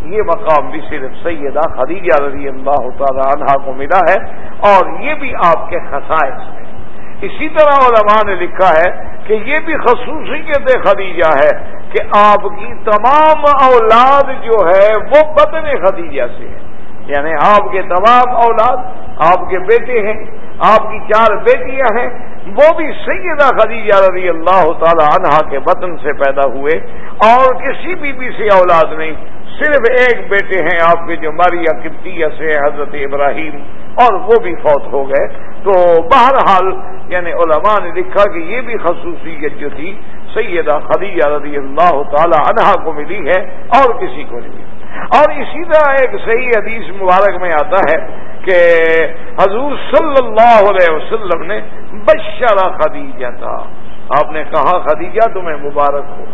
S2: یہ مقام بھی صرف سیدہ خدیجہ رضی اللہ تعالی عنہ کو ملا ہے اور یہ بھی آپ کے خصائص میں اسی طرح علماء نے لکھا ہے کہ یہ بھی خصوصیت خدیجہ ہے کہ آپ کی تمام اولاد جو ہے وہ بدن خدیجہ سے ہے۔ یعنی آپ کے تمام اولاد آپ کے بیٹے ہیں۔ آپ کی چار بیٹیاں ہیں، وہ بھی سیدہ خدیجہ رضی اللہ تعالی عنہا کے وطن سے پیدا ہوئے، اور کسی بی بی سے اولاد نہیں، صرف ایک بیٹے ہیں آپ کے جو ماریا کپتیہ سے حضرت ابراہیم اور وہ بھی فوت ہو گئے۔ تو بہرحال یعنی علماء نے لکھا کہ یہ بھی خصوصیت جو تھی، سیدہ خدیجہ رضی اللہ تعالی عنہا کو ملی ہے اور کسی کو نہیں۔ ملی اور اسی طرح ایک صحیح حدیث مبارک میں آتا ہے کہ حضور صلی اللہ علیہ وسلم نے بشرا خدیجہ تھا۔ آپ نے کہا، خدیجہ، تمہیں مبارک ہو۔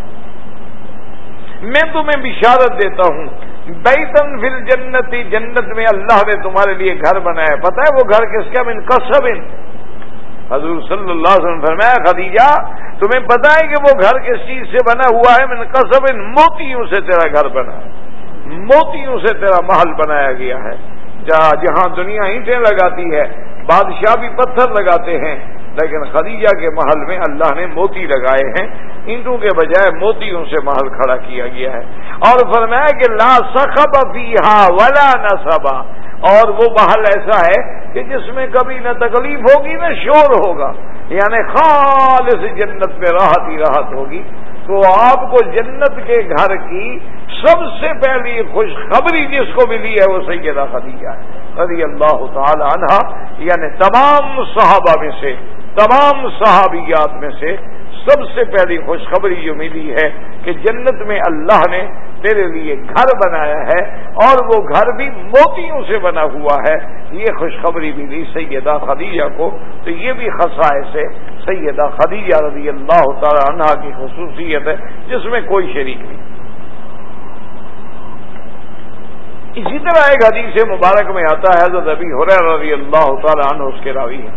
S2: میں تمہیں بشارت دیتا ہوں۔ بیتن فل جنتی جنت میں اللہ نے تمہارے لیے گھر بنایا۔ پتا ہے وہ گھر کس کا؟ من کسب حضور صلی اللہ علیہ وسلم فرمایا، خدیجہ، تمہیں پتا ہے کہ وہ گھر کس چیز سے بنا ہوا ہے؟ من کسب موتیوں سے تیرا گھر بنا۔ موتیوں سے تیرا محل بنایا گیا ہے۔ جہاں دنیا اینٹیں لگاتی ہے، بادشاہ بھی پتھر لگاتے ہیں۔ لیکن خدیجہ کے محل میں اللہ نے موتی لگائے ہیں۔ اینٹوں کے بجائے موتیوں سے محل کھڑا کیا گیا ہے۔ اور فرمایا کہ لا سخب فیہا ولا نصبا اور وہ محل ایسا ہے کہ جس میں کبھی نہ تکلیف ہوگی، نہ شور ہوگا۔ یعنی خالص جنت میں راحت ہی راحت ہوگی۔ تو آپ کو جنت کے گھر کی سب سے پہلی خوشخبری جس کو ملی ہے وہ سیدہ خدیجہ ہے، رضی اللہ تعالی عنہ یعنی تمام صحابہ میں سے، تمام صحابیات میں سے سب سے پہلی خوشخبری جو ملی ہے کہ جنت میں اللہ نے تیرے لیے گھر بنایا ہے اور وہ گھر بھی موتیوں سے بنا ہوا ہے۔ یہ خوشخبری ملی سیدہ خدیجہ کو، تو یہ بھی خصائص ہے سیدہ خدیجہ رضی اللہ تعالی عنہ کی خصوصیت ہے، جس میں کوئی شریک نہیں۔ اسی طرح ایک حدیث مبارک میں آتا ہے، حضرت ابھی حریر رضی اللہ تعالی عنہ اس کے راوی ہیں۔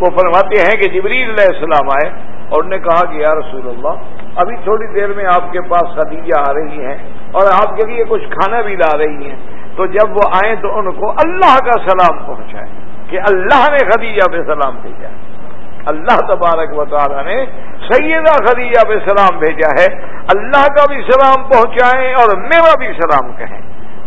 S2: وہ فرماتے ہیں کہ جبریل علیہ السلام آئے اور نے کہا کہ یا رسول اللہ، ابھی تھوڑی دیر میں آپ کے پاس خدیجہ آ رہی ہیں اور آپ کے لیے کچھ کھانا بھی لا رہی ہیں۔ تو جب وہ آئیں تو ان کو اللہ کا سلام پہنچائے کہ اللہ نے خدیجہ پہ سلام بھیجا۔ ہے اللہ تبارک و تعالیٰ نے سیدہ خدیجہ پہ سلام بھیجا ہے۔ اللہ کا بھی سلام پہنچائیں اور میرا بھی سلام کہیں۔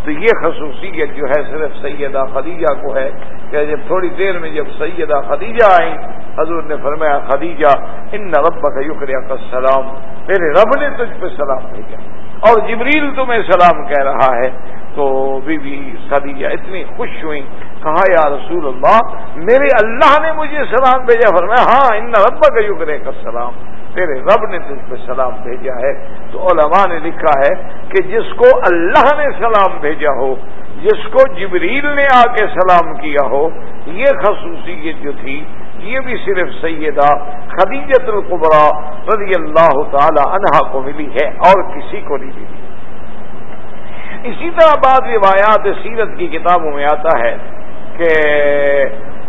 S2: تو یہ خصوصیت جو ہے صرف سیدہ خدیجہ کو ہے کہ جب تھوڑی دیر میں جب سیدہ خدیجہ آئیں، حضور نے فرمایا، خدیجہ، ان رب کا یقریا کا سلام میرے رب نے تجھ پہ سلام بھیجا۔ اور جبریل تمہیں سلام کہہ رہا ہے تو بی بی خدیجہ اتنی خوش ہوئی کہا، یا رسول اللہ، میرے اللہ نے مجھے سلام بھیجا۔ فرمایا ہاں ان رب کا یقرے کا سلام تیرے رب نے تجھ پہ سلام بھیجا ہے۔ تو علماء نے لکھا ہے کہ جس کو اللہ نے سلام بھیجا ہو، جس کو جبریل نے آ کے سلام کیا ہو، یہ خصوصیت جو تھی یہ بھی صرف سیدہ خدیجت القبرا رضی اللہ تعالی عنہا کو ملی ہے اور کسی کو نہیں ملی۔ اسی طرح بعض روایات سیرت کی کتابوں میں آتا ہے کہ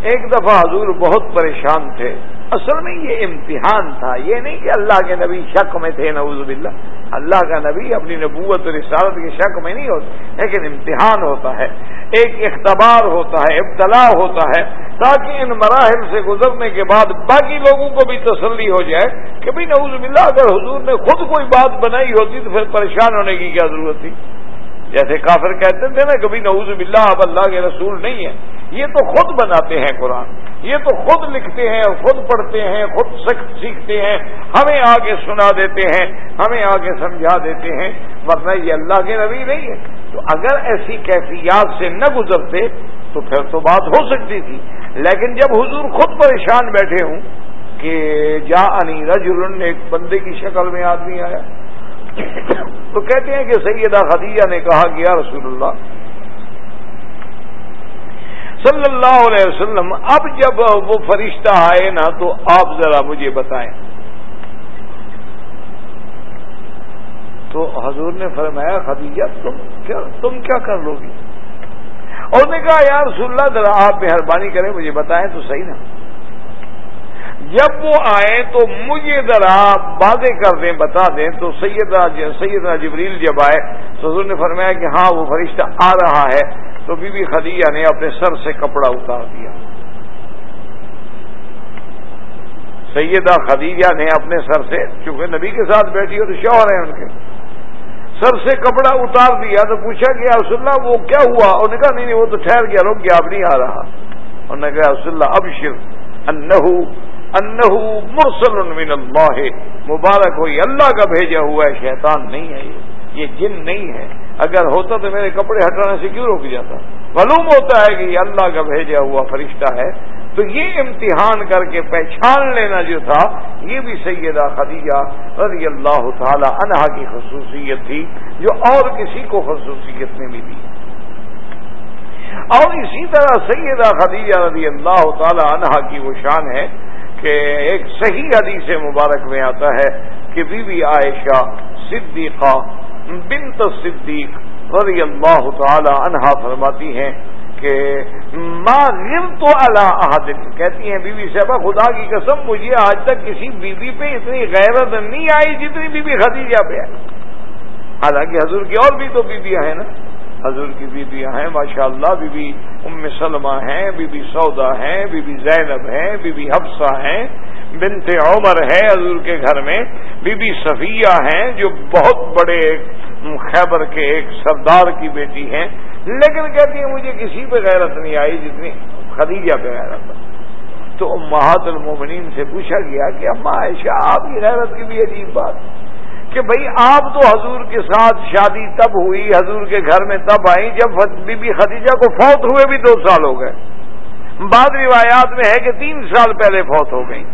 S2: ایک دفعہ حضور بہت پریشان تھے۔ اصل میں یہ امتحان تھا، یہ نہیں کہ اللہ کے نبی شک میں تھے، نعوذ باللہ۔ اللہ کا نبی اپنی نبوت اور رسالت کے شک میں نہیں ہوتا، لیکن امتحان ہوتا ہے۔ ایک اختبار ہوتا ہے، ابتلا ہوتا ہے، تاکہ ان مراحل سے گزرنے کے بعد باقی لوگوں کو بھی تسلی ہو جائے کہ بھائی نعوذ باللہ، اگر حضور نے خود کوئی بات بنائی ہوتی تو پھر پریشان ہونے کی کیا ضرورت تھی؟ جیسے کافر کہتے تھے نا کبھی نعوذ باللہ، اب اللہ کے رسول نہیں ہے یہ تو خود بناتے ہیں قرآن، یہ تو خود لکھتے ہیں، خود پڑھتے ہیں، خود سخت سیکھتے ہیں، ہمیں آگے سنا دیتے ہیں، ہمیں آگے سمجھا دیتے ہیں، ورنہ یہ اللہ کے نبی نہیں ہے۔ تو اگر ایسی کیفیات سے نہ گزرتے، تو پھر تو بات ہو سکتی تھی۔ لیکن جب حضور خود پریشان بیٹھے ہوں کہ جا انی رجل ایک بندے کی شکل میں آدمی آیا، تو کہتے ہیں کہ سیدہ خدیجہ نے کہا کہ یا رسول اللہ صلی اللہ علیہ وسلم، اب جب وہ فرشتہ آئے نا تو آپ ذرا مجھے بتائیں۔ تو حضور نے فرمایا، خدیجہ، تم کیا تم کیا کر لو گی اور نے کہا یار رسول اللہ، ذرا آپ مہربانی کریں، مجھے بتائیں تو صحیح نا۔ جب وہ آئے تو مجھے ذرا باتیں کر دیں، بتا دیں۔ تو سید سیدنا جبریل جب آئے تو حضور نے فرمایا کہ ہاں وہ فرشتہ آ رہا ہے۔ تو بی بی خدیجہ نے اپنے سر سے کپڑا اتار دیا۔ سیدہ خدیجہ نے اپنے سر سے، چونکہ نبی کے ساتھ بیٹھی ہو تو شوہر ہیں ان کے، سر سے کپڑا اتار دیا تو پوچھا کہ رسول اللہ وہ کیا ہوا؟ انہوں نے کہا، نہیں وہ تو ٹھہر گیا، رک گیا، اب نہیں آ رہا۔ انہوں نے کہا رسول اللہ، اب شر۔ انہو انہو مرسل من اللہ۔ مبارک ہوئی، اللہ کا بھیجا ہوا ہے، شیطان نہیں ہے یہ۔ یہ جن نہیں ہے۔ اگر ہوتا تو میرے کپڑے ہٹانے سے کیوں روک جاتا۔ معلوم ہوتا ہے کہ یہ اللہ کا بھیجا ہوا فرشتہ ہے۔ تو یہ امتحان کر کے پہچان لینا جو تھا، یہ بھی سیدہ خدیجہ رضی اللہ تعالی عنہا کی خصوصیت تھی، جو اور کسی کو خصوصیت میں ملی۔ اور اسی طرح سیدہ خدیجہ رضی اللہ تعالی عنہا کی وہ شان ہے کہ ایک صحیح حدیث مبارک میں آتا ہے کہ بی بی عائشہ صدیقہ بنت صدیق رضی اللہ تعالی عنہا فرماتی ہیں کہ ماں غم تو اللہ کہتی ہیں بی بی صاحبہ، خدا کی قسم، مجھے آج تک کسی بیوی بی پہ اتنی غیرت نہیں آئی جتنی بی بی خدیجہ پہ آئی۔ حالانکہ حضور کی اور بھی تو بیویاں ہیں نا۔ حضور کی بیویاں ہیں ماشاء اللہ بی بی ام سلمہ ہیں بی بی سودا ہیں بی بی زینب ہیں بی بی حفصہ ہیں۔ بنت عمر ہے حضور کے گھر میں، بی بی صفیہ ہیں جو بہت بڑے خیبر کے ایک سردار کی بیٹی ہیں۔ لیکن کہتی ہیں، مجھے کسی پہ غیرت نہیں آئی جتنی خدیجہ پہ غیرت تو محت المومنین سے پوچھا گیا کہ اما عائشہ، آپ کی غیرت کی بھی عجیب بات کہ بھئی آپ تو حضور کے ساتھ شادی تب ہوئی، حضور کے گھر میں تب آئی جب بی بی خدیجہ کو فوت ہوئے بھی دو سال ہو گئے۔ بعض روایات میں ہے کہ تین سال پہلے فوت ہو گئی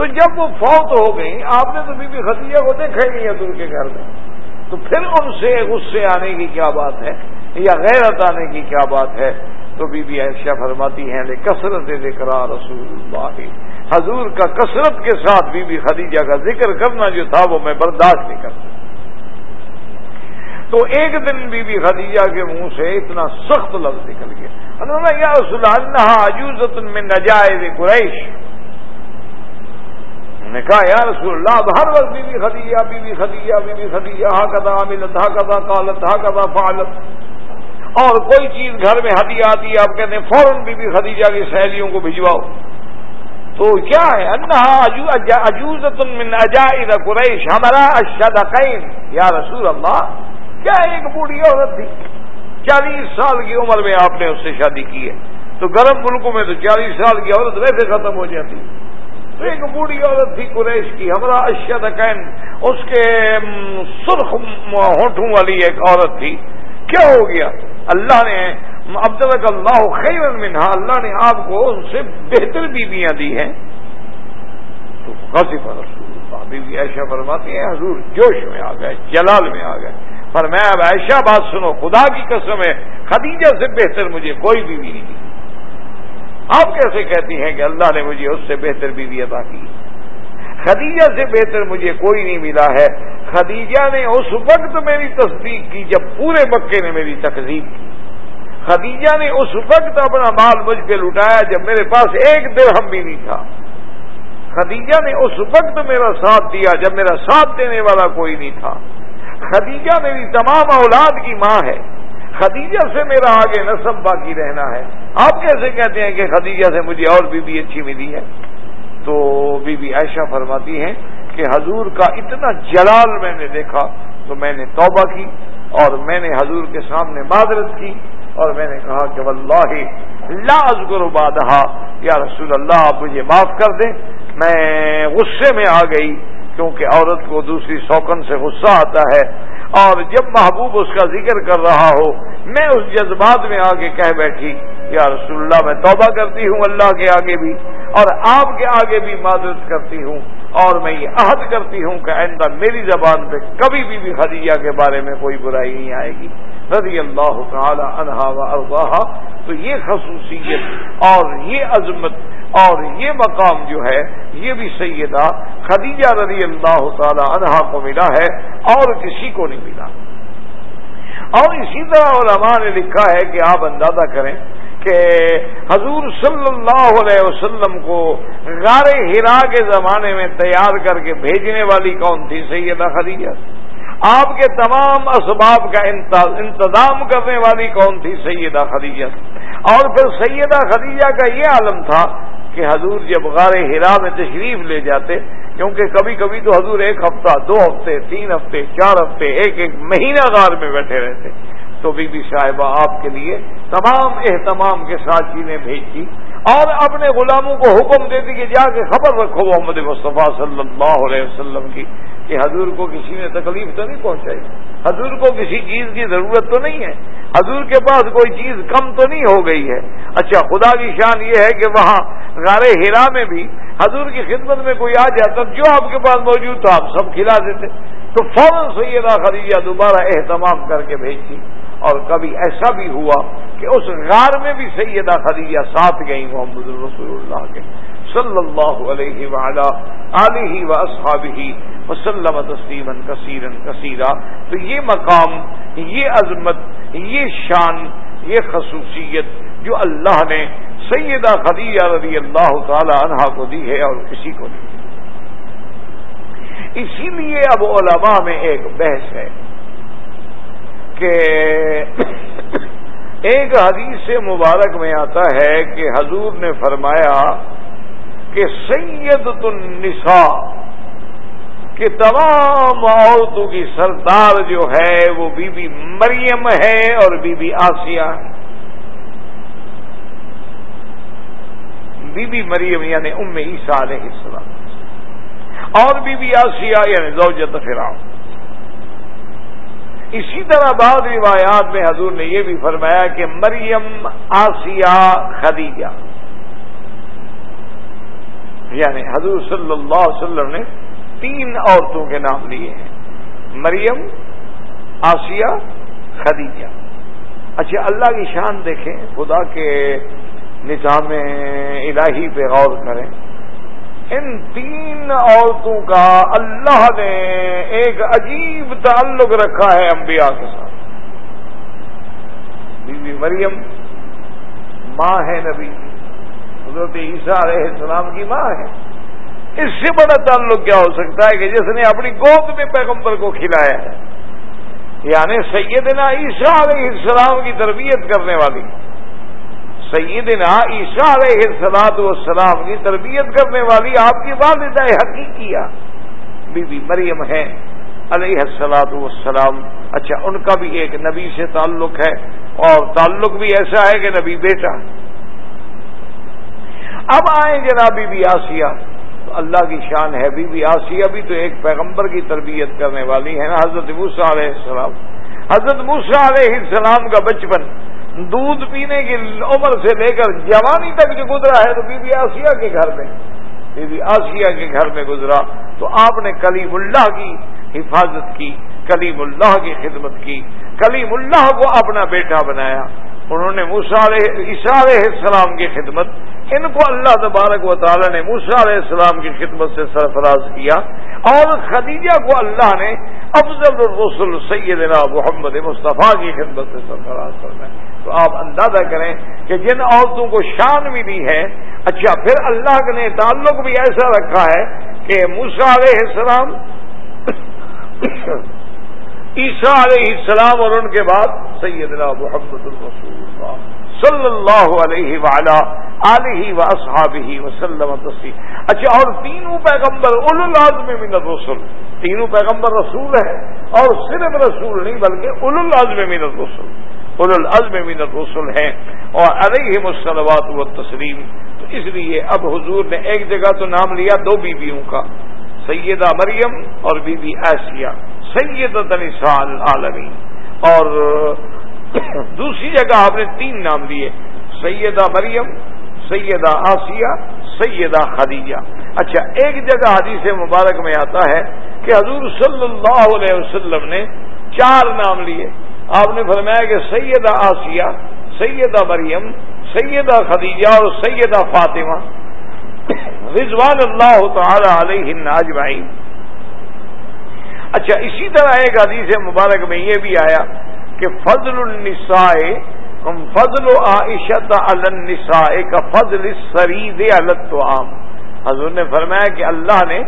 S2: تو جب وہ فوت ہو گئی آپ نے تو بی بی خدیجہ کو دیکھا ہی نہیں حضور کے گھر میں۔ تو پھر ان سے غصے آنے کی کیا بات ہے؟ یا غیرت آنے کی کیا بات ہے؟ تو بی بی عائشہ فرماتی ہیں کثرت ذکر رسول اللہ۔ حضور کا کثرت کے ساتھ بی بی خدیجہ کا ذکر کرنا جو تھا، وہ میں برداشت نہیں کرتا۔ تو ایک دن بی بی خدیجہ کے منہ سے اتنا سخت لفظ نکل گیا۔ انہوں نے کیا رسول اللہ عجوزت میں نجائز قریش۔ نے کہا، یا رسول اللہ، اب ہر وقت Bibi Khadija, Bibi Khadija, Bibi Khadija ہا کدا ملت ہا کدا کالت ہا کدا فالت اور کوئی چیز گھر میں ہدی آتی ہے، آپ کہتے ہیں، فوراً بی بی خدیجہ کی سہیلیوں کو بھجواؤ. تو کیا ہے؟ انہا عجوزت من عجائز قریش ہمارا اشدقین یا رسول اللہ، کیا ایک بوڑھی عورت تھی؟ چالیس سال کی عمر میں آپ نے اس سے شادی کی ہے۔ تو گرم ملکوں میں تو چالیس سال کی عورت ویسے ختم ہو جاتی۔ تو ایک بوڑھی عورت تھی قریش کی ہمارا اشد قین اس کے سرخ ہونٹوں والی ایک عورت تھی۔ کیا ہو گیا؟ اللہ نے اب تک اللہ خیر منہا، اللہ نے آپ کو ان سے بہتر بیویاں دی ہیں۔ تو غصب رسول بی ایشا فرماتی ہیں حضور جوش میں آ گئے، جلال میں آ گئے۔ پر میں اب ایشا بات سنو، خدا کی قسم ہے، خدیجہ سے بہتر مجھے کوئی بیوی نہیں آپ کیسے کہتی ہیں کہ اللہ نے مجھے اس سے بہتر بیوی ادا کی؟ خدیجہ سے بہتر مجھے کوئی نہیں ملا ہے۔ خدیجہ نے اس وقت میری تصدیق کی جب پورے مکے نے میری تقزیب کی۔ خدیجہ نے اس وقت اپنا مال مجھ پہ لٹایا جب میرے پاس ایک درہم بھی نہیں تھا۔ خدیجہ نے اس وقت میرا ساتھ دیا جب میرا ساتھ دینے والا کوئی نہیں تھا۔ خدیجہ میری تمام اولاد کی ماں ہے۔ خدیجہ سے میرا آگے نصب باقی رہنا ہے۔ آپ کیسے کہتے ہیں کہ خدیجہ سے مجھے اور بی بی اچھی ملی ہے؟ تو بی بی عائشہ فرماتی ہیں کہ حضور کا اتنا جلال میں نے دیکھا تو میں نے توبہ کی اور میں نے حضور کے سامنے معذرت کی اور میں نے کہا کہ واللہ لا ازگر بادہ یا رسول اللہ، آپ مجھے معاف کر دیں۔ میں غصے میں آ گئی کیونکہ عورت کو دوسری سوکن سے غصہ آتا ہے۔ اور جب محبوب اس کا ذکر کر رہا ہو، میں اس جذبات میں آگے کہہ بیٹھی، یا رسول اللہ، میں توبہ کرتی ہوں اللہ کے آگے بھی، اور آپ کے آگے بھی معذرت کرتی ہوں، اور میں یہ عہد کرتی ہوں کہ آئندہ میری زبان پہ کبھی بھی بھی خدیجہ کے بارے میں کوئی برائی نہیں آئے گی۔ رضی اللہ تعالی عنہا و ارضاہا۔ تو یہ خصوصیت اور یہ عظمت اور یہ مقام جو ہے، یہ بھی سیدہ خدیجہ رضی اللہ تعالی عنہا کو ملا ہے اور کسی کو نہیں ملا۔ اور اسی طرح علماء نے لکھا ہے کہ آپ اندازہ کریں کہ حضور صلی اللہ علیہ وسلم کو غار ہرا کے زمانے میں تیار کر کے بھیجنے والی کون تھی سیدہ خدیجہ؟ آپ کے تمام اسباب کا انتظام کرنے والی کون تھی سیدہ خدیجہ؟ اور پھر سیدہ خدیجہ کا یہ عالم تھا کہ حضور جب غار ہرا میں تشریف لے جاتے، کیونکہ کبھی کبھی تو حضور ایک ہفتہ، دو ہفتے، تین ہفتے، چار ہفتے، ایک ایک مہینہ غار میں بیٹھے رہتے۔ تو بی بی صاحبہ آپ کے لیے تمام اہتمام کے ساتھ چینیں بھیجتی اور اپنے غلاموں کو حکم دیتی کہ جا کے خبر رکھو محمد مصطفیٰ صلی اللہ علیہ وسلم کی۔ کہ حضور کو کسی نے تکلیف تو نہیں پہنچائی۔ حضور کو کسی چیز کی ضرورت تو نہیں ہے۔ حضور کے پاس کوئی چیز کم تو نہیں ہو گئی ہے۔ اچھا خدا کی شان یہ ہے کہ وہاں غار ہیرا میں بھی حضور کی خدمت میں کوئی آ جاتا جو آپ کے پاس موجود تھا، آپ سب کھلا دیتے۔ تو فوراً سیدہ خدیجہ دوبارہ اہتمام کر کے بھیجتی۔ اور کبھی ایسا بھی ہوا کہ اس غار میں بھی سیدہ خدیجہ ساتھ گئی محمد رسول اللہ کے۔ صلی اللہ علیہ وعلا علیہ و اصحابہ وسلم تسلیما کثیرا کثیرا تو یہ مقام، یہ عظمت، یہ شان، یہ خصوصیت جو اللہ نے سیدہ خدیجہ رضی اللہ تعالی عنہا کو دی ہے اور کسی کو نہیں. اسی لیے اب علماء میں ایک بحث ہے کہ ایک حدیث سے مبارک میں آتا ہے کہ حضور نے فرمایا کہ سید النساء، کہ تمام عورتوں کی سردار جو ہے وہ بی بی مریم ہے اور بی بی آسیہ ہے۔ بی بی مریم یعنی ام عیسیٰ علیہ السلام۔ اور بی بی آسیہ یعنی زوجت فراؤ اسی طرح بعض روایات میں حضور نے یہ بھی فرمایا کہ مریم، آسیہ، خدیجہ۔ یعنی حضور صلی اللہ علیہ وسلم نے تین عورتوں کے نام لیے ہیں۔ مریم، آسیہ، خدیجہ۔ اچھا اللہ کی شان دیکھیں، خدا کے نظام الہی پہ غور کریں۔ ان تین عورتوں کا اللہ نے ایک عجیب تعلق رکھا ہے انبیاء کے ساتھ۔ بی بی مریم، ماں ہے نبی۔ حضرت عیسیٰ علیہ السلام کی ماں ہے۔ اس سے بڑا تعلق کیا ہو سکتا ہے کہ جس نے اپنی گود میں پیغمبر کو کھلایا ہے۔ یعنی سیدنا عیسیٰ علیہ السلام کی تربیت کرنے والی۔ سیدنا عیسیٰ علیہ السلاط والسلام کی تربیت کرنے والی آپ کی والدہ حقیقیہ بی بی مریم ہے۔ علیہ السلاط والسلام۔ اچھا ان کا بھی ایک نبی سے تعلق ہے اور تعلق بھی ایسا ہے کہ نبی بیٹا۔ اب آئیں جناب بی بی آسیہ۔ تو اللہ کی شان ہے، بی بی آسیہ بھی تو ایک پیغمبر کی تربیت کرنے والی ہے نا، حضرت موسا علیہ السلام۔ حضرت موسا علیہ السلام کا بچپن، دودھ پینے کی عمر سے لے کر جوانی تک جو گزرا ہے، تو بی بی آسیہ کے گھر میں۔ بی بی آسیہ کے گھر میں گزرا۔ تو آپ نے کلیم اللہ کی حفاظت کی، کلیم اللہ کی خدمت کی، کلیم اللہ کو اپنا بیٹا بنایا۔ انہوں نے عیسیٰ علیہ السلام کی خدمت ان کو اللہ تبارک و تعالی نے موسا علیہ السلام کی خدمت سے سرفراز کیا اور خدیجہ کو اللہ نے افضل الرسل سیدنا محمد مصطفیٰ کی خدمت سے سرفراز کرنا تو آپ اندازہ کریں کہ جن عورتوں کو شان ملی ہے اچھا پھر اللہ نے تعلق بھی ایسا رکھا ہے کہ موسا علیہ السلام عیسیٰ علیہ السلام اور ان کے بعد سیدنا محمد الرسول اللہ صلی اللہ علیہ وعلا علیہ و اصحاب ہی وسلم تسلیم۔ اچھا اور تینوں پیغمبر اول العظم من الرسل۔ تینوں پیغمبر رسول ہیں اور صرف رسول نہیں، بلکہ اول العظم من الرسل۔ اول العظم من الرسل ہیں اور علیہ مسلوات و تسلیم تو اس لیے اب حضور نے ایک جگہ تو نام لیا دو بیویوں کا، سیدہ مریم اور بی بی ایسیا سید نساء العالمین۔ اور دوسری جگہ آپ نے تین نام لیے سیدہ مریم، سیدہ آسیہ، سیدہ خدیجہ۔ اچھا ایک جگہ حدیث مبارک میں آتا ہے کہ حضور صلی اللہ علیہ وسلم نے چار نام لیے۔ آپ نے فرمایا کہ سیدہ آسیہ، سیدہ مریم، سیدہ خدیجہ اور سیدہ فاطمہ۔ رضوان اللہ تعالی علیہ اجمعین۔ اچھا اسی طرح ایک حدیث مبارک میں یہ بھی آیا کہ فضل النساء فضل و عائشت النساء کا فضل سرید الت عام حضور نے فرمایا کہ اللہ نے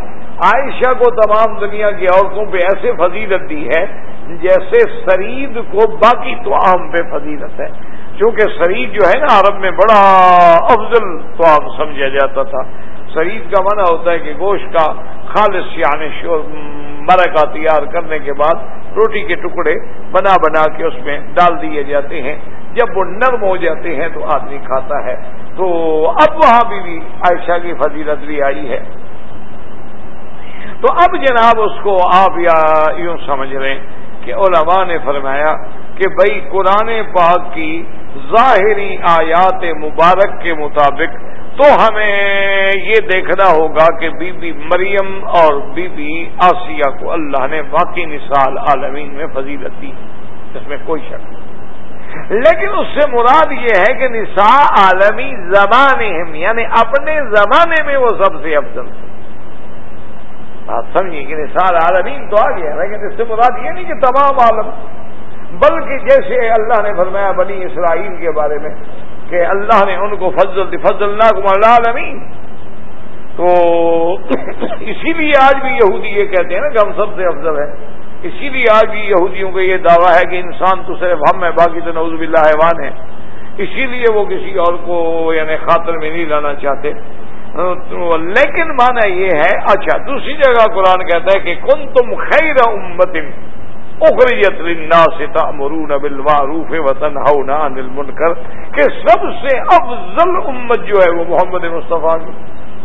S2: عائشہ کو تمام دنیا کی عورتوں پہ ایسے فضیلت دی ہے جیسے سرید کو باقی تو عام پہ فضیلت ہے۔ چونکہ سرید جو ہے نا، عرب میں بڑا افضل تو عام سمجھا جاتا تھا۔ شرید کا منع ہوتا ہے کہ گوشت کا خالص یعنی مرکہ تیار کرنے کے بعد روٹی کے ٹکڑے بنا بنا کے اس میں ڈال دیے جاتے ہیں۔ جب وہ نرم ہو جاتے ہیں تو آدمی کھاتا ہے۔ تو اب وہاں بھی, بھی عائشہ کی فضیلت بھی آئی ہے۔ تو اب جناب اس کو آپ یا یوں سمجھ رہے ہیں کہ علماء نے فرمایا کہ بھائی قرآن پاک کی ظاہری آیات مبارک کے مطابق تو ہمیں یہ دیکھنا ہوگا کہ بی بی مریم اور بی بی آسیہ کو اللہ نے واقعی مثال عالمین میں فضیلت دی، اس میں کوئی شک نہیں۔ لیکن اس سے مراد یہ ہے کہ نساء عالمی زبان یعنی اپنے زمانے میں وہ سب سے افضل تھے۔ آپ سمجھیے کہ نثال عالمین تو آ گیا لیکن اس سے مراد یہ نہیں کہ تمام عالم، بلکہ جیسے اللہ نے فرمایا بنی اسرائیل کے بارے میں کہ اللہ نے ان کو فضل فضل نہ العالمین۔ تو اسی لیے آج بھی یہودی یہ کہتے ہیں نا کہ ہم سب سے افضل ہیں۔ اسی لیے آج بھی یہودیوں کا یہ دعویٰ ہے کہ انسان تو صرف ہم ہے باقی تو نوز باللہ حیوان ہے اسی لیے وہ کسی اور کو یعنی خاطر میں نہیں لانا چاہتے۔ لیکن مانا یہ ہے اچھا دوسری جگہ قرآن کہتا ہے کہ کن تم خیر امت اخریت للناس تأمرون بالمعروف وتنهون عن المنکر، کہ سب سے افضل امت جو ہے وہ محمد مصطفیٰ کی،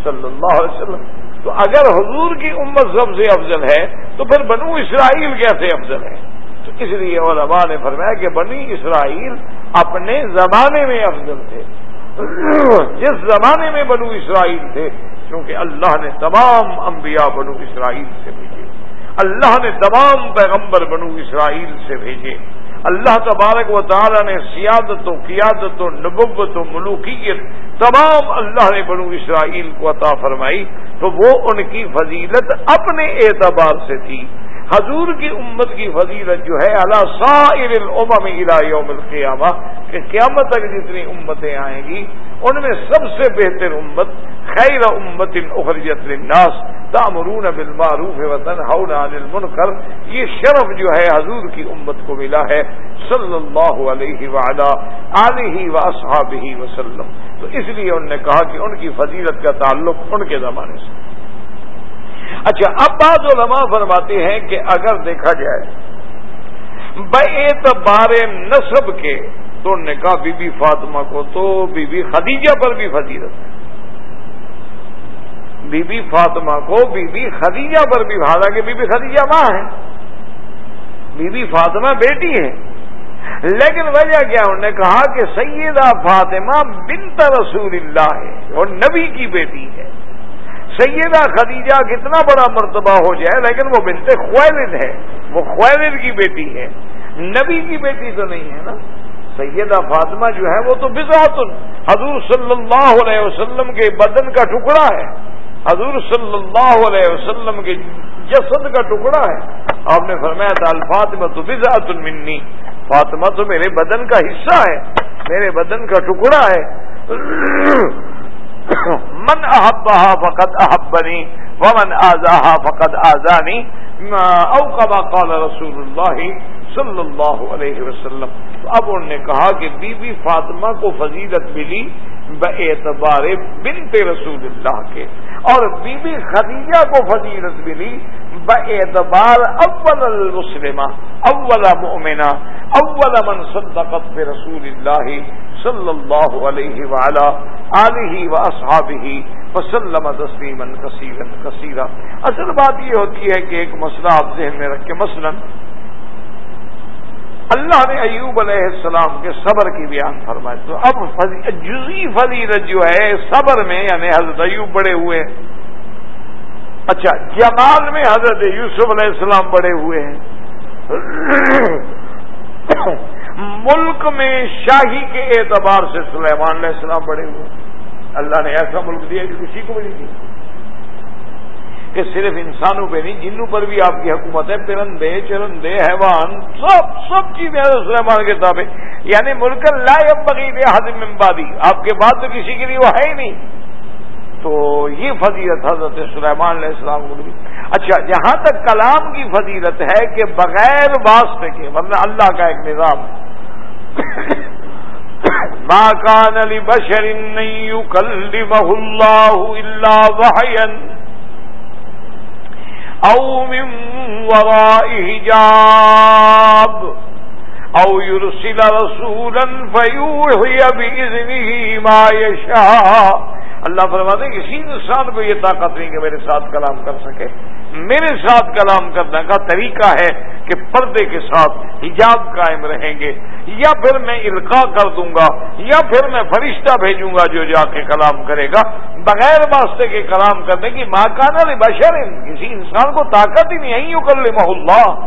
S2: صلی اللہ علیہ وسلم۔ تو اگر حضور کی امت سب سے افضل ہے، تو پھر بنو اسرائیل کیسے افضل ہے؟ تو اس لیے علماء نے فرمایا کہ بنی اسرائیل اپنے زمانے میں افضل تھے۔ جس زمانے میں بنو اسرائیل تھے کیونکہ اللہ نے تمام انبیاء بنو اسرائیل سے بھیجے اللہ نے تمام پیغمبر بنو اسرائیل سے بھیجے۔ اللہ تبارک و تعالی نے سیادت و قیادت و نبوت و ملوکیت تمام اللہ نے بنو اسرائیل کو عطا فرمائی۔ تو وہ ان کی فضیلت اپنے اعتبار سے تھی۔ حضور کی امت کی فضیلت جو ہے اللہ سائر الامم الى یوم القیامہ، کہ قیامت تک جتنی امتیں آئیں گی، ان میں سب سے بہتر امت خیر امت اخرجت للناس تامرون بالمعروف وتنهون عن المنکر۔ یہ شرف جو ہے حضور کی امت کو ملا ہے۔ صلی اللہ علیہ وعلا آلہ و وسلم۔ تو اس لیے انہوں نے کہا کہ ان کی فضیلت کا تعلق ان کے زمانے سے۔ اچھا اب بعض علماء فرماتے ہیں کہ اگر دیکھا جائے بے اعتبار نصب کے تو نے کہا بی بی فاطمہ کو تو بی بی خدیجہ پر بھی فضیلت ہے۔ بی بی فاطمہ کو بی بی خدیجہ پر بھی، حالانکہ بی بی خدیجہ ماں ہے۔ بی بی فاطمہ بیٹی ہے۔ لیکن وجہ کیا، انہوں نے کہا کہ سیدہ فاطمہ بنت رسول اللہ ہے اور نبی کی بیٹی ہے۔ سیدہ خدیجہ کتنا بڑا مرتبہ ہو جائے، لیکن وہ بنتے خویلد ہے۔ وہ خویلد کی بیٹی ہے۔ نبی کی بیٹی تو نہیں ہے نا۔ سیدہ فاطمہ جو ہے، وہ تو بزاط حضور صلی اللہ علیہ وسلم کے بدن کا ٹکڑا ہے۔ حضور صلی اللہ علیہ وسلم کے جسد کا ٹکڑا ہے۔ آپ نے فرمایا تھا الفاطمہ تو بزاط منی۔ فاطمہ تو میرے بدن کا حصہ ہے۔ میرے بدن کا ٹکڑا ہے۔ من احبها فقد احبني ومن آزاها فقط آزانی او کما قال رسول اللہ صلی اللہ علیہ وسلم. اب انہوں نے کہا کہ بی بی فاطمہ کو فضیلت ملی اعتبار بنت رسول اللہ کے اور بی بی خدیجہ کو فضیلت ملی اعتبار اول المسلمہ اول مؤمنہ اول من صدقت برسول اللہ صلی اللہ علیہ وعلا آلہ و اصحابہ وسلم تسلیما کثیرا کثیرا اصل بات یہ ہوتی ہے کہ ایک مسئلہ آپ ذہن میں رکھ کے، مثلا اللہ نے ایوب علیہ السلام کے صبر کی بیان فرمائے تو اب جزی فضیلت جو ہے صبر میں یعنی حضرت ایوب بڑے ہوئے اچھا جمال میں حضرت یوسف علیہ السلام بڑے ہوئے ہیں۔ ملک میں شاہی کے اعتبار سے سلیمان علیہ السلام بڑے ہوئے اللہ نے ایسا ملک دیا کہ کسی کو بھی نہیں دیا۔ کہ صرف انسانوں پہ نہیں، جنوں پر بھی آپ کی حکومت ہے، پرندے، چرندے، حیوان، سب سب چیزیں حضرت سلیمان کے تابع۔ یعنی ملک لا بغیر حضم امبادی آپ کے بعد تو کسی کے لیے وہ ہے ہی نہیں۔ تو یہ فضیلت حضرت سلیمان علیہ السلام کو اچھا جہاں تک کلام کی فضیلت ہے کہ بغیر واسطے کے، ورنہ اللہ کا ایک نظام۔ ما كان لبشر ان يكلمه الله الا وحيا او من وراء حجاب او يرسل رسولا فيوحي بإذنه ما يشاء اللہ فرماتے ہیں کسی انسان کو یہ طاقت نہیں کہ میرے ساتھ کلام کر سکے۔ میرے ساتھ کلام کرنے کا طریقہ ہے کہ پردے کے ساتھ حجاب قائم رہیں گے۔ یا پھر میں القاع کر دوں گا، یا پھر میں فرشتہ بھیجوں گا جو جا کے کلام کرے گا۔ بغیر واسطے کے کلام کرنے کی ماں کانا بشر کسی انسان کو طاقت ہی نہیں یوں کر لے محلہ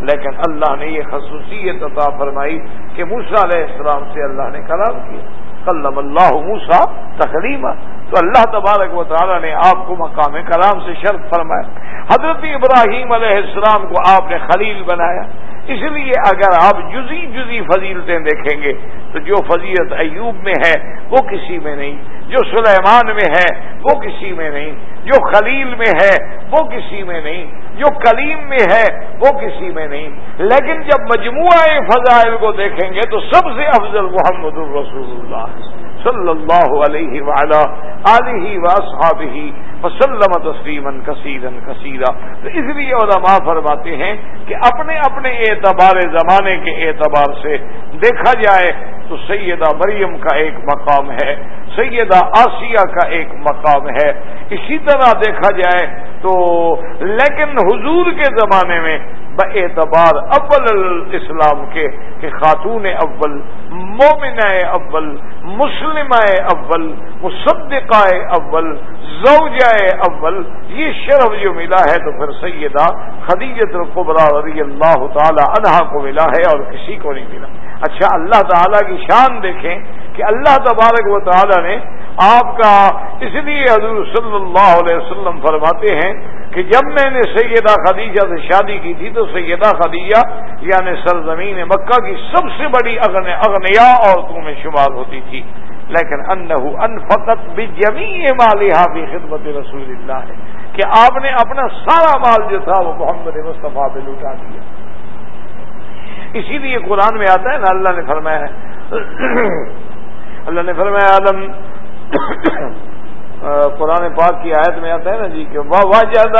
S2: لیکن اللہ نے یہ خصوصیت عطا فرمائی کہ موسا علیہ السلام سے اللہ نے کلام کیا۔ کلم اللہ موسا تقریباً تو اللہ تبارک و تعالیٰ نے آپ کو مقام کلام سے شرط فرمایا۔ حضرت ابراہیم علیہ السلام کو آپ نے خلیل بنایا۔ اس لیے اگر آپ جزی جزی فضیلتیں دیکھیں گے، تو جو فضیلت ایوب میں ہے، وہ کسی میں نہیں۔ جو سلیمان میں ہے، وہ کسی میں نہیں۔ جو خلیل میں ہے، وہ کسی میں نہیں۔ جو کلیم میں ہے، وہ کسی میں نہیں۔ لیکن جب مجموعہ فضائل کو دیکھیں گے، تو سب سے افضل محمد الرسول اللہ۔ صلی اللہ علیہ وعلا علیہ واصحابہ وسلم تسلیما کثیرا کثیرا تو اس لیے علماء فرماتے ہیں کہ اپنے اپنے اعتبار زمانے کے اعتبار سے دیکھا جائے تو سیدہ مریم کا ایک مقام ہے، سیدہ آسیہ کا ایک مقام ہے۔ اسی طرح دیکھا جائے تو لیکن حضور کے زمانے میں اعتبار اول اسلام کے کہ خاتون اول، مومن اول، مسلم اول مصدقہ اول زوجہ اول، یہ شرف جو ملا ہے تو پھر سیدہ خدیجت القبرا رضی اللہ تعالی عنہا کو ملا ہے اور کسی کو نہیں ملا۔ اچھا اللہ تعالیٰ کی شان دیکھیں کہ اللہ تبارک و تعالیٰ نے آپ کا اس لیے حضور صلی اللہ علیہ وسلم فرماتے ہیں کہ جب میں نے سیدہ خدیجہ سے شادی کی تھی تو سیدہ خدیجہ یعنی سرزمین مکہ کی سب سے بڑی اغنیا عورتوں میں شمار ہوتی تھی۔ لیکن انہو ان فقط بھی جمی مالحا بھی خدمت رسول اللہ ہے کہ آپ نے اپنا سارا مال جو تھا وہ محمد مصطفیٰ پہ لوٹا دیا۔ اسی لیے قرآن میں آتا ہے نا، اللہ نے فرمایا ہے اللہ نے فرمایا عالم قرآن پاک کی آیت میں آتا ہے نا جی کہ وجد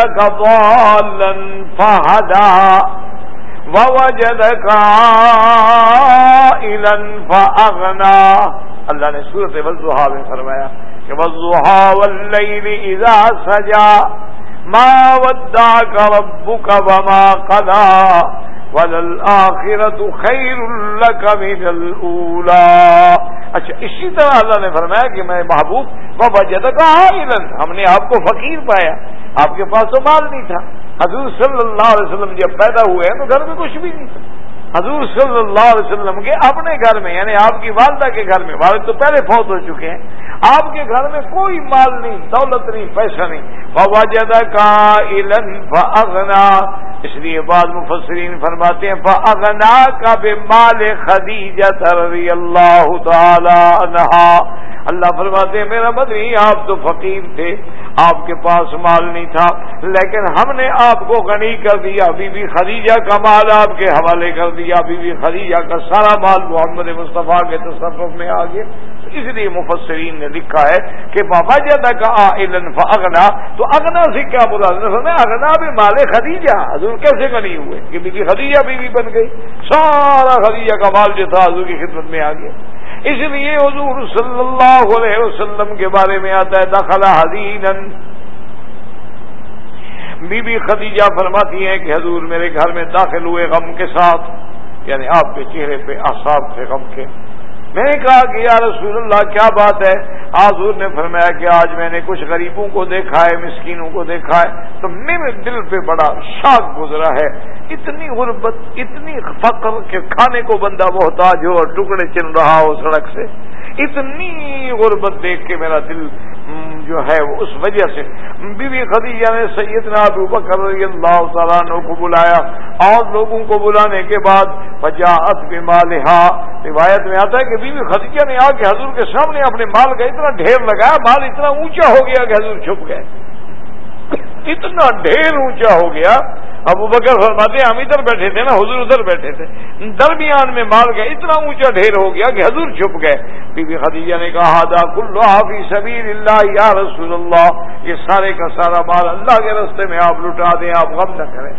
S2: اللہ نے صورت وضحا میں فرمایا کہ وضحا واللیل اذا سجا ما ودعك ربك وما قضى۔ آخرت خیر اللہ من الاولا اچھا اسی طرح اللہ نے فرمایا کہ میں محبوب بابا جد کا ہم نے آپ کو فقیر پایا۔ آپ کے پاس تو مال نہیں تھا۔ حضور صلی اللہ علیہ وسلم جب پیدا ہوئے ہیں تو گھر میں کچھ بھی نہیں تھا۔ حضور صلی اللہ علیہ وسلم کے اپنے گھر میں یعنی آپ کی والدہ کے گھر میں، والد تو پہلے فوت ہو چکے ہیں، آپ کے گھر میں کوئی مال نہیں، دولت نہیں، پیسہ نہیں۔ بابا جدہ کا اس لیے بعض مفسرین فرماتے ہیں فنا کا بے مال خدیجہ رضی اللہ تعالی عنہا۔ اللہ فرماتے ہیں، میرا مدنی آپ تو فقیر تھے، آپ کے پاس مال نہیں تھا، لیکن ہم نے آپ کو غنی کر دیا، بی بی خدیجہ کا مال آپ کے حوالے کر دیا۔ دیا بی بی خدیجہ کا سارا مال محمد مصطفیٰ کے تصرف میں آ گیا۔ اس لیے مفسرین نے لکھا ہے کہ بابا جدہ کا علن اگنا تو اگنا سے کیا بولا؟ اگنا بھی مال خدیجہ۔ حضور کیسے غنی ہوئے؟ کہ بی بی خدیجہ بی بی بن گئی۔ سارا خدیجہ کا مال جو تھا حضور کی خدمت میں آ گیا۔ اس لیے حضور صلی اللہ علیہ وسلم کے بارے میں آتا ہے دخلا حدین بی بی خدیجہ فرماتی ہیں کہ حضور میرے گھر میں داخل ہوئے غم کے ساتھ۔ یعنی آپ کے چہرے پہ آساب تھے غم کے۔ میں نے کہا کہ یا رسول اللہ، کیا بات ہے؟ حضور نے فرمایا کہ آج میں نے کچھ غریبوں کو دیکھا ہے، مسکینوں کو دیکھا ہے۔ تو میرے دل پہ بڑا شاک گزرا ہے۔ اتنی غربت، اتنی فقر کہ کھانے کو بندہ محتاج ہو اور ٹکڑے چل رہا ہو سڑک سے۔ اتنی غربت دیکھ کے میرا دل جو ہے وہ اس وجہ سے بی بی خدیجہ نے سیدنا ابو بکر رضی اللہ تعالیٰ عنہ کو بلایا اور لوگوں کو بلانے کے بعد فجاعت بمالہا۔ روایت میں آتا ہے کہ بی بی خدیجہ نے آ کے حضور کے سامنے اپنے مال کا اتنا ڈھیر لگایا، مال اتنا اونچا ہو گیا کہ حضور چھپ گئے۔ اتنا ڈھیر اونچا ہو گیا ابو بکر فرماتے ہم ادھر بیٹھے تھے نا، حضور ادھر بیٹھے تھے۔ درمیان میں مال گئے، اتنا اونچا ڈھیر ہو گیا کہ حضور چھپ گئے۔ بی بی خدیجہ نے کہا دا کلو فی سبیر اللہ یا رسول اللہ یہ سارے کا سارا مال اللہ کے راستے میں آپ لٹا دیں، آپ غم نہ کریں۔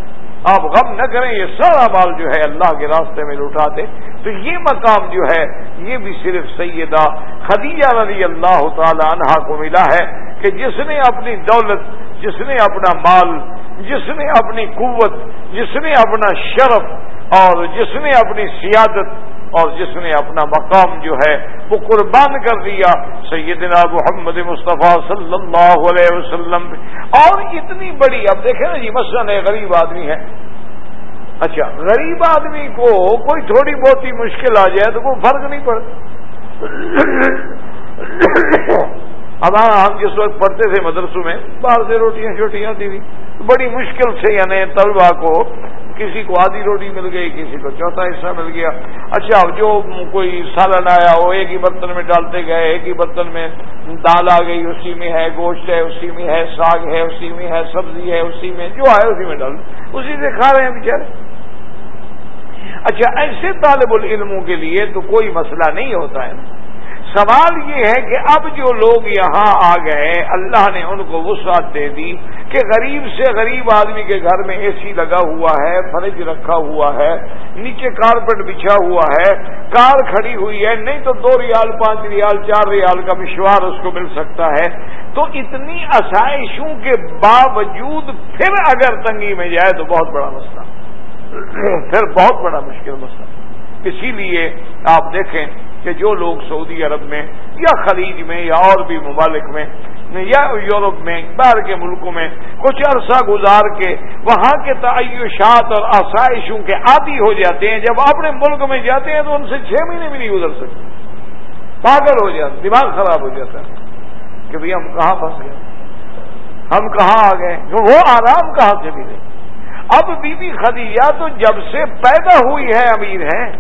S2: آپ غم نہ کریں، یہ سارا مال جو ہے اللہ کے راستے میں لٹا دیں۔ تو یہ مقام جو ہے، یہ بھی صرف سیدہ خدیجہ رضی اللہ تعالی عنہا کو ملا ہے کہ جس نے اپنی دولت، جس نے اپنا مال جس نے اپنی قوت، جس نے اپنا شرف اور جس نے اپنی سیادت اور جس نے اپنا مقام جو ہے وہ قربان کر دیا، سیدنا محمد مصطفیٰ صلی اللہ علیہ وسلم اور اتنی بڑی، اب دیکھیں نا جی مثلاً ہے، غریب آدمی ہے۔ اچھا غریب آدمی کو کوئی تھوڑی بہت ہی مشکل آ جائے تو کوئی فرق نہیں پڑتا۔ اب ہاں ہم جس وقت پڑھتے تھے مدرسوں میں، باہر سے روٹیاں شوٹیاں آتی تھی بڑی مشکل سے یعنی طلبا کو کسی کو آدھی روٹی مل گئی، کسی کو چوتھا حصہ مل گیا۔ اچھا جو کوئی سالن آیا ہو، ایک ہی برتن میں ڈالتے گئے، ایک ہی برتن میں دال آ گئی، اسی میں ہے گوشت ہے، اسی میں ہے ساگ ہے، اسی میں ہے سبزی ہے، اسی میں جو ہے اسی میں ڈال۔ اسی سے کھا رہے ہیں بیچارے۔ اچھا ایسے طالب العلموں کے لیے تو کوئی مسئلہ نہیں ہوتا ہے۔ سوال یہ ہے کہ اب جو لوگ یہاں آ گئے، اللہ نے ان کو وسعت دے دی کہ غریب سے غریب آدمی کے گھر میں اے سی لگا ہوا ہے فرج رکھا ہوا ہے، نیچے کارپیٹ بچھا ہوا ہے، کار کھڑی ہوئی ہے، نہیں تو دو ریال، پانچ ریال، چار ریال کا مشوار اس کو مل سکتا ہے۔ تو اتنی آسائشوں کے باوجود پھر اگر تنگی میں جائے تو بہت بڑا مسئلہ۔ پھر بہت بڑا مشکل مسئلہ۔ اسی لیے آپ دیکھیں کہ جو لوگ سعودی عرب میں یا خلیج میں یا اور بھی ممالک میں یا یورپ میں، باہر کے ملکوں میں کچھ عرصہ گزار کے وہاں کے تعیشات اور آسائشوں کے عادی ہو جاتے ہیں۔ جب اپنے ملک میں جاتے ہیں تو ان سے چھ مہینے بھی نہیں گزر سکتے۔ پاگل ہو جاتے دماغ خراب ہو جاتا ہے کہ بھئی ہم کہاں پھنس گئے؟ ہم کہاں آ گئے؟ وہ آرام کہاں سے ملے؟ اب بی بی خدیجہ تو جب سے پیدا ہوئی ہے امیر ہے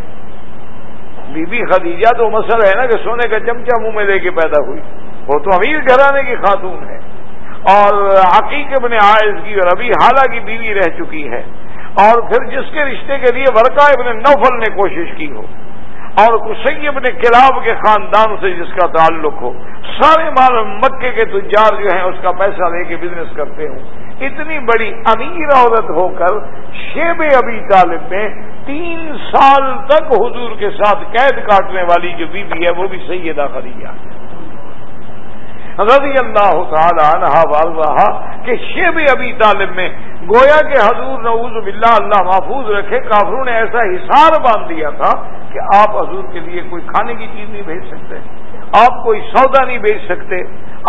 S2: بی بی خدیجہ تو مسئلہ ہے نا کہ سونے کا چمچا منہ میں لے کے پیدا ہوئی۔ وہ تو امیر گھرانے کی خاتون ہے۔ اور عقیق ابن عائز کی اور ابھی حالہ کی بیوی رہ چکی ہے۔ اور پھر جس کے رشتے کے لیے ورقا ابن نوفل نے کوشش کی ہو۔ اور کسی ابن کلاب کے خاندان سے جس کا تعلق ہو۔ سارے مال مکے کے تجار جو ہیں اس کا پیسہ لے کے بزنس کرتے ہوں۔ اتنی بڑی امیر عورت ہو کر شیب ابھی طالب میں تین سال تک حضور کے ساتھ قید کاٹنے والی جو بیوی ہے وہ بھی سیدہ خدیجہ رضی اللہ تعالی عنہ رہا کہ شیب ابھی طالب میں گویا کہ حضور نعوذ باللہ اللہ محفوظ رکھے، کافروں نے ایسا حصار باندھ دیا تھا کہ آپ حضور کے لیے کوئی کھانے کی چیز نہیں بھیج سکتے۔ آپ کوئی سودا نہیں بھیج سکتے،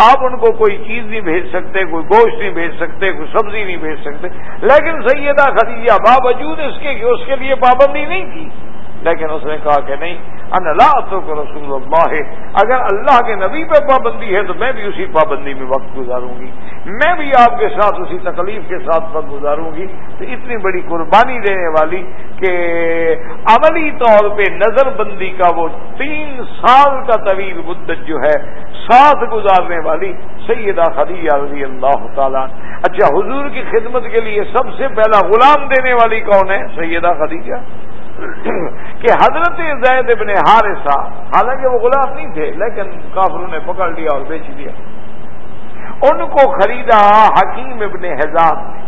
S2: آپ ان کو کوئی چیز نہیں بھیج سکتے، کوئی گوشت نہیں بھیج سکتے، کوئی سبزی نہیں بھیج سکتے۔ لیکن سیدہ خدیجہ باوجود اس کے اس کے لیے پابندی نہیں تھی لیکن اس نے کہا کہ نہیں ان اللہ تو رسول اللہ۔ ہے اگر اللہ کے نبی پہ پابندی ہے تو میں بھی اسی پابندی میں وقت گزاروں گی۔ میں بھی آپ کے ساتھ اسی تکلیف کے ساتھ وقت گزاروں گی۔ تو اتنی بڑی قربانی دینے والی کہ عملی طور پہ نظر بندی کا وہ تین سال کا طویل مدت جو ہے ساتھ گزارنے والی سیدہ خدیجہ رضی اللہ تعالیٰ۔ اچھا حضور کی خدمت کے لیے سب سے پہلا غلام دینے والی کون ہے؟ سیدہ خدیجہ۔ کہ حضرت زید ابن حارثہ، حالانکہ وہ غلام نہیں تھے، لیکن کافروں نے پکڑ لیا اور بیچ دیا۔ ان کو خریدا حکیم ابن حزام نے۔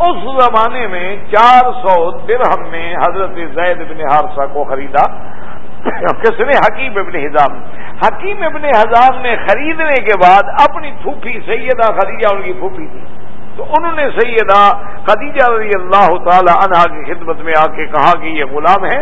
S2: اس زمانے میں چار سو درہم میں حضرت زید ابن حارثہ کو خریدا۔ کس نے؟ حکیم ابن حزام۔ حکیم ابن حزام نے خریدنے کے بعد اپنی پھوپھی سیدہ خدیجہ، ان کی پھوپھی تھی۔ تو انہوں نے سیدہ خدیجہ رضی اللہ تعالی عنہا کی خدمت میں آ کے کہا کہ یہ غلام ہے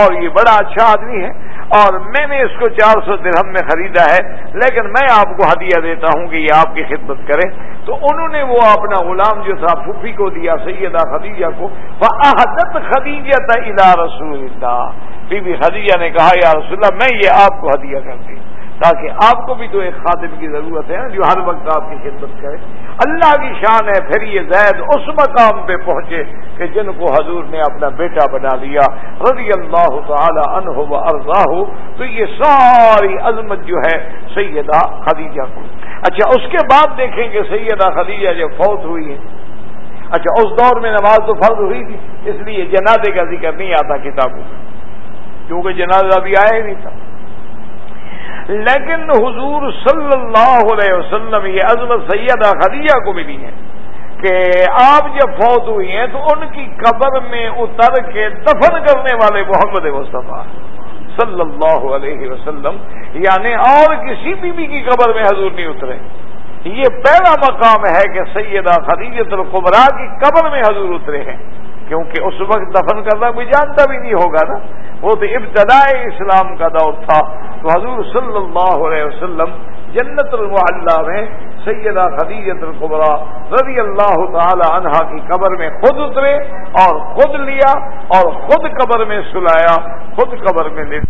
S2: اور یہ بڑا اچھا آدمی ہے اور میں نے اس کو چار سو درہم میں خریدا ہے، لیکن میں آپ کو ہدیہ دیتا ہوں کہ یہ آپ کی خدمت کرے۔ تو انہوں نے وہ اپنا غلام جو تھا، پھوپھی کو دیا سیدہ خدیجہ کو۔ احدت خدیجہ تھا رسول اللہ بی بی خدیجہ نے کہا، یا رسول اللہ، میں یہ آپ کو ہدیہ کرتی ہوں تاکہ آپ کو بھی تو ایک خادم کی ضرورت ہے جو ہر وقت آپ کی خدمت کرے۔ اللہ کی شان ہے، پھر یہ زید اس مقام پہ پہنچے کہ جن کو حضور نے اپنا بیٹا بنا لیا۔ رضی اللہ تعالی عنہ و ارضا ہو تو یہ ساری عظمت جو ہے سیدہ خدیجہ کو۔ اچھا اس کے بعد دیکھیں کہ سیدہ خدیجہ جب فوت ہوئی ہے اچھا اس دور میں نماز تو فرض ہوئی تھی، اس لیے جنازے کا ذکر نہیں آتا کتابوں میں۔ کیونکہ جنازہ بھی آیا ہی نہیں تھا۔ لیکن حضور صلی اللہ علیہ وسلم یہ عظمت سیدہ خدیجہ کو ملی ہے کہ آپ جب فوت ہوئی ہیں تو ان کی قبر میں اتر کے دفن کرنے والے محمد مصطفیٰ صلی اللہ علیہ وسلم یعنی اور کسی بیوی کی قبر میں حضور نہیں اترے۔ یہ پہلا مقام ہے کہ سیدہ خدیجت القبرا کی قبر میں حضور اترے ہیں۔ کیونکہ اس وقت دفن کرنا کوئی جانتا بھی نہیں ہوگا نا۔ وہ تو ابتدائی اسلام کا دور تھا۔ تو حضور صلی اللہ علیہ وسلم جنت المحلہ میں سیدہ خدیجت القبرا رضی اللہ تعالی عنہا کی قبر میں خود اترے اور خود لیا اور خود قبر میں سلایا، خود قبر میں لے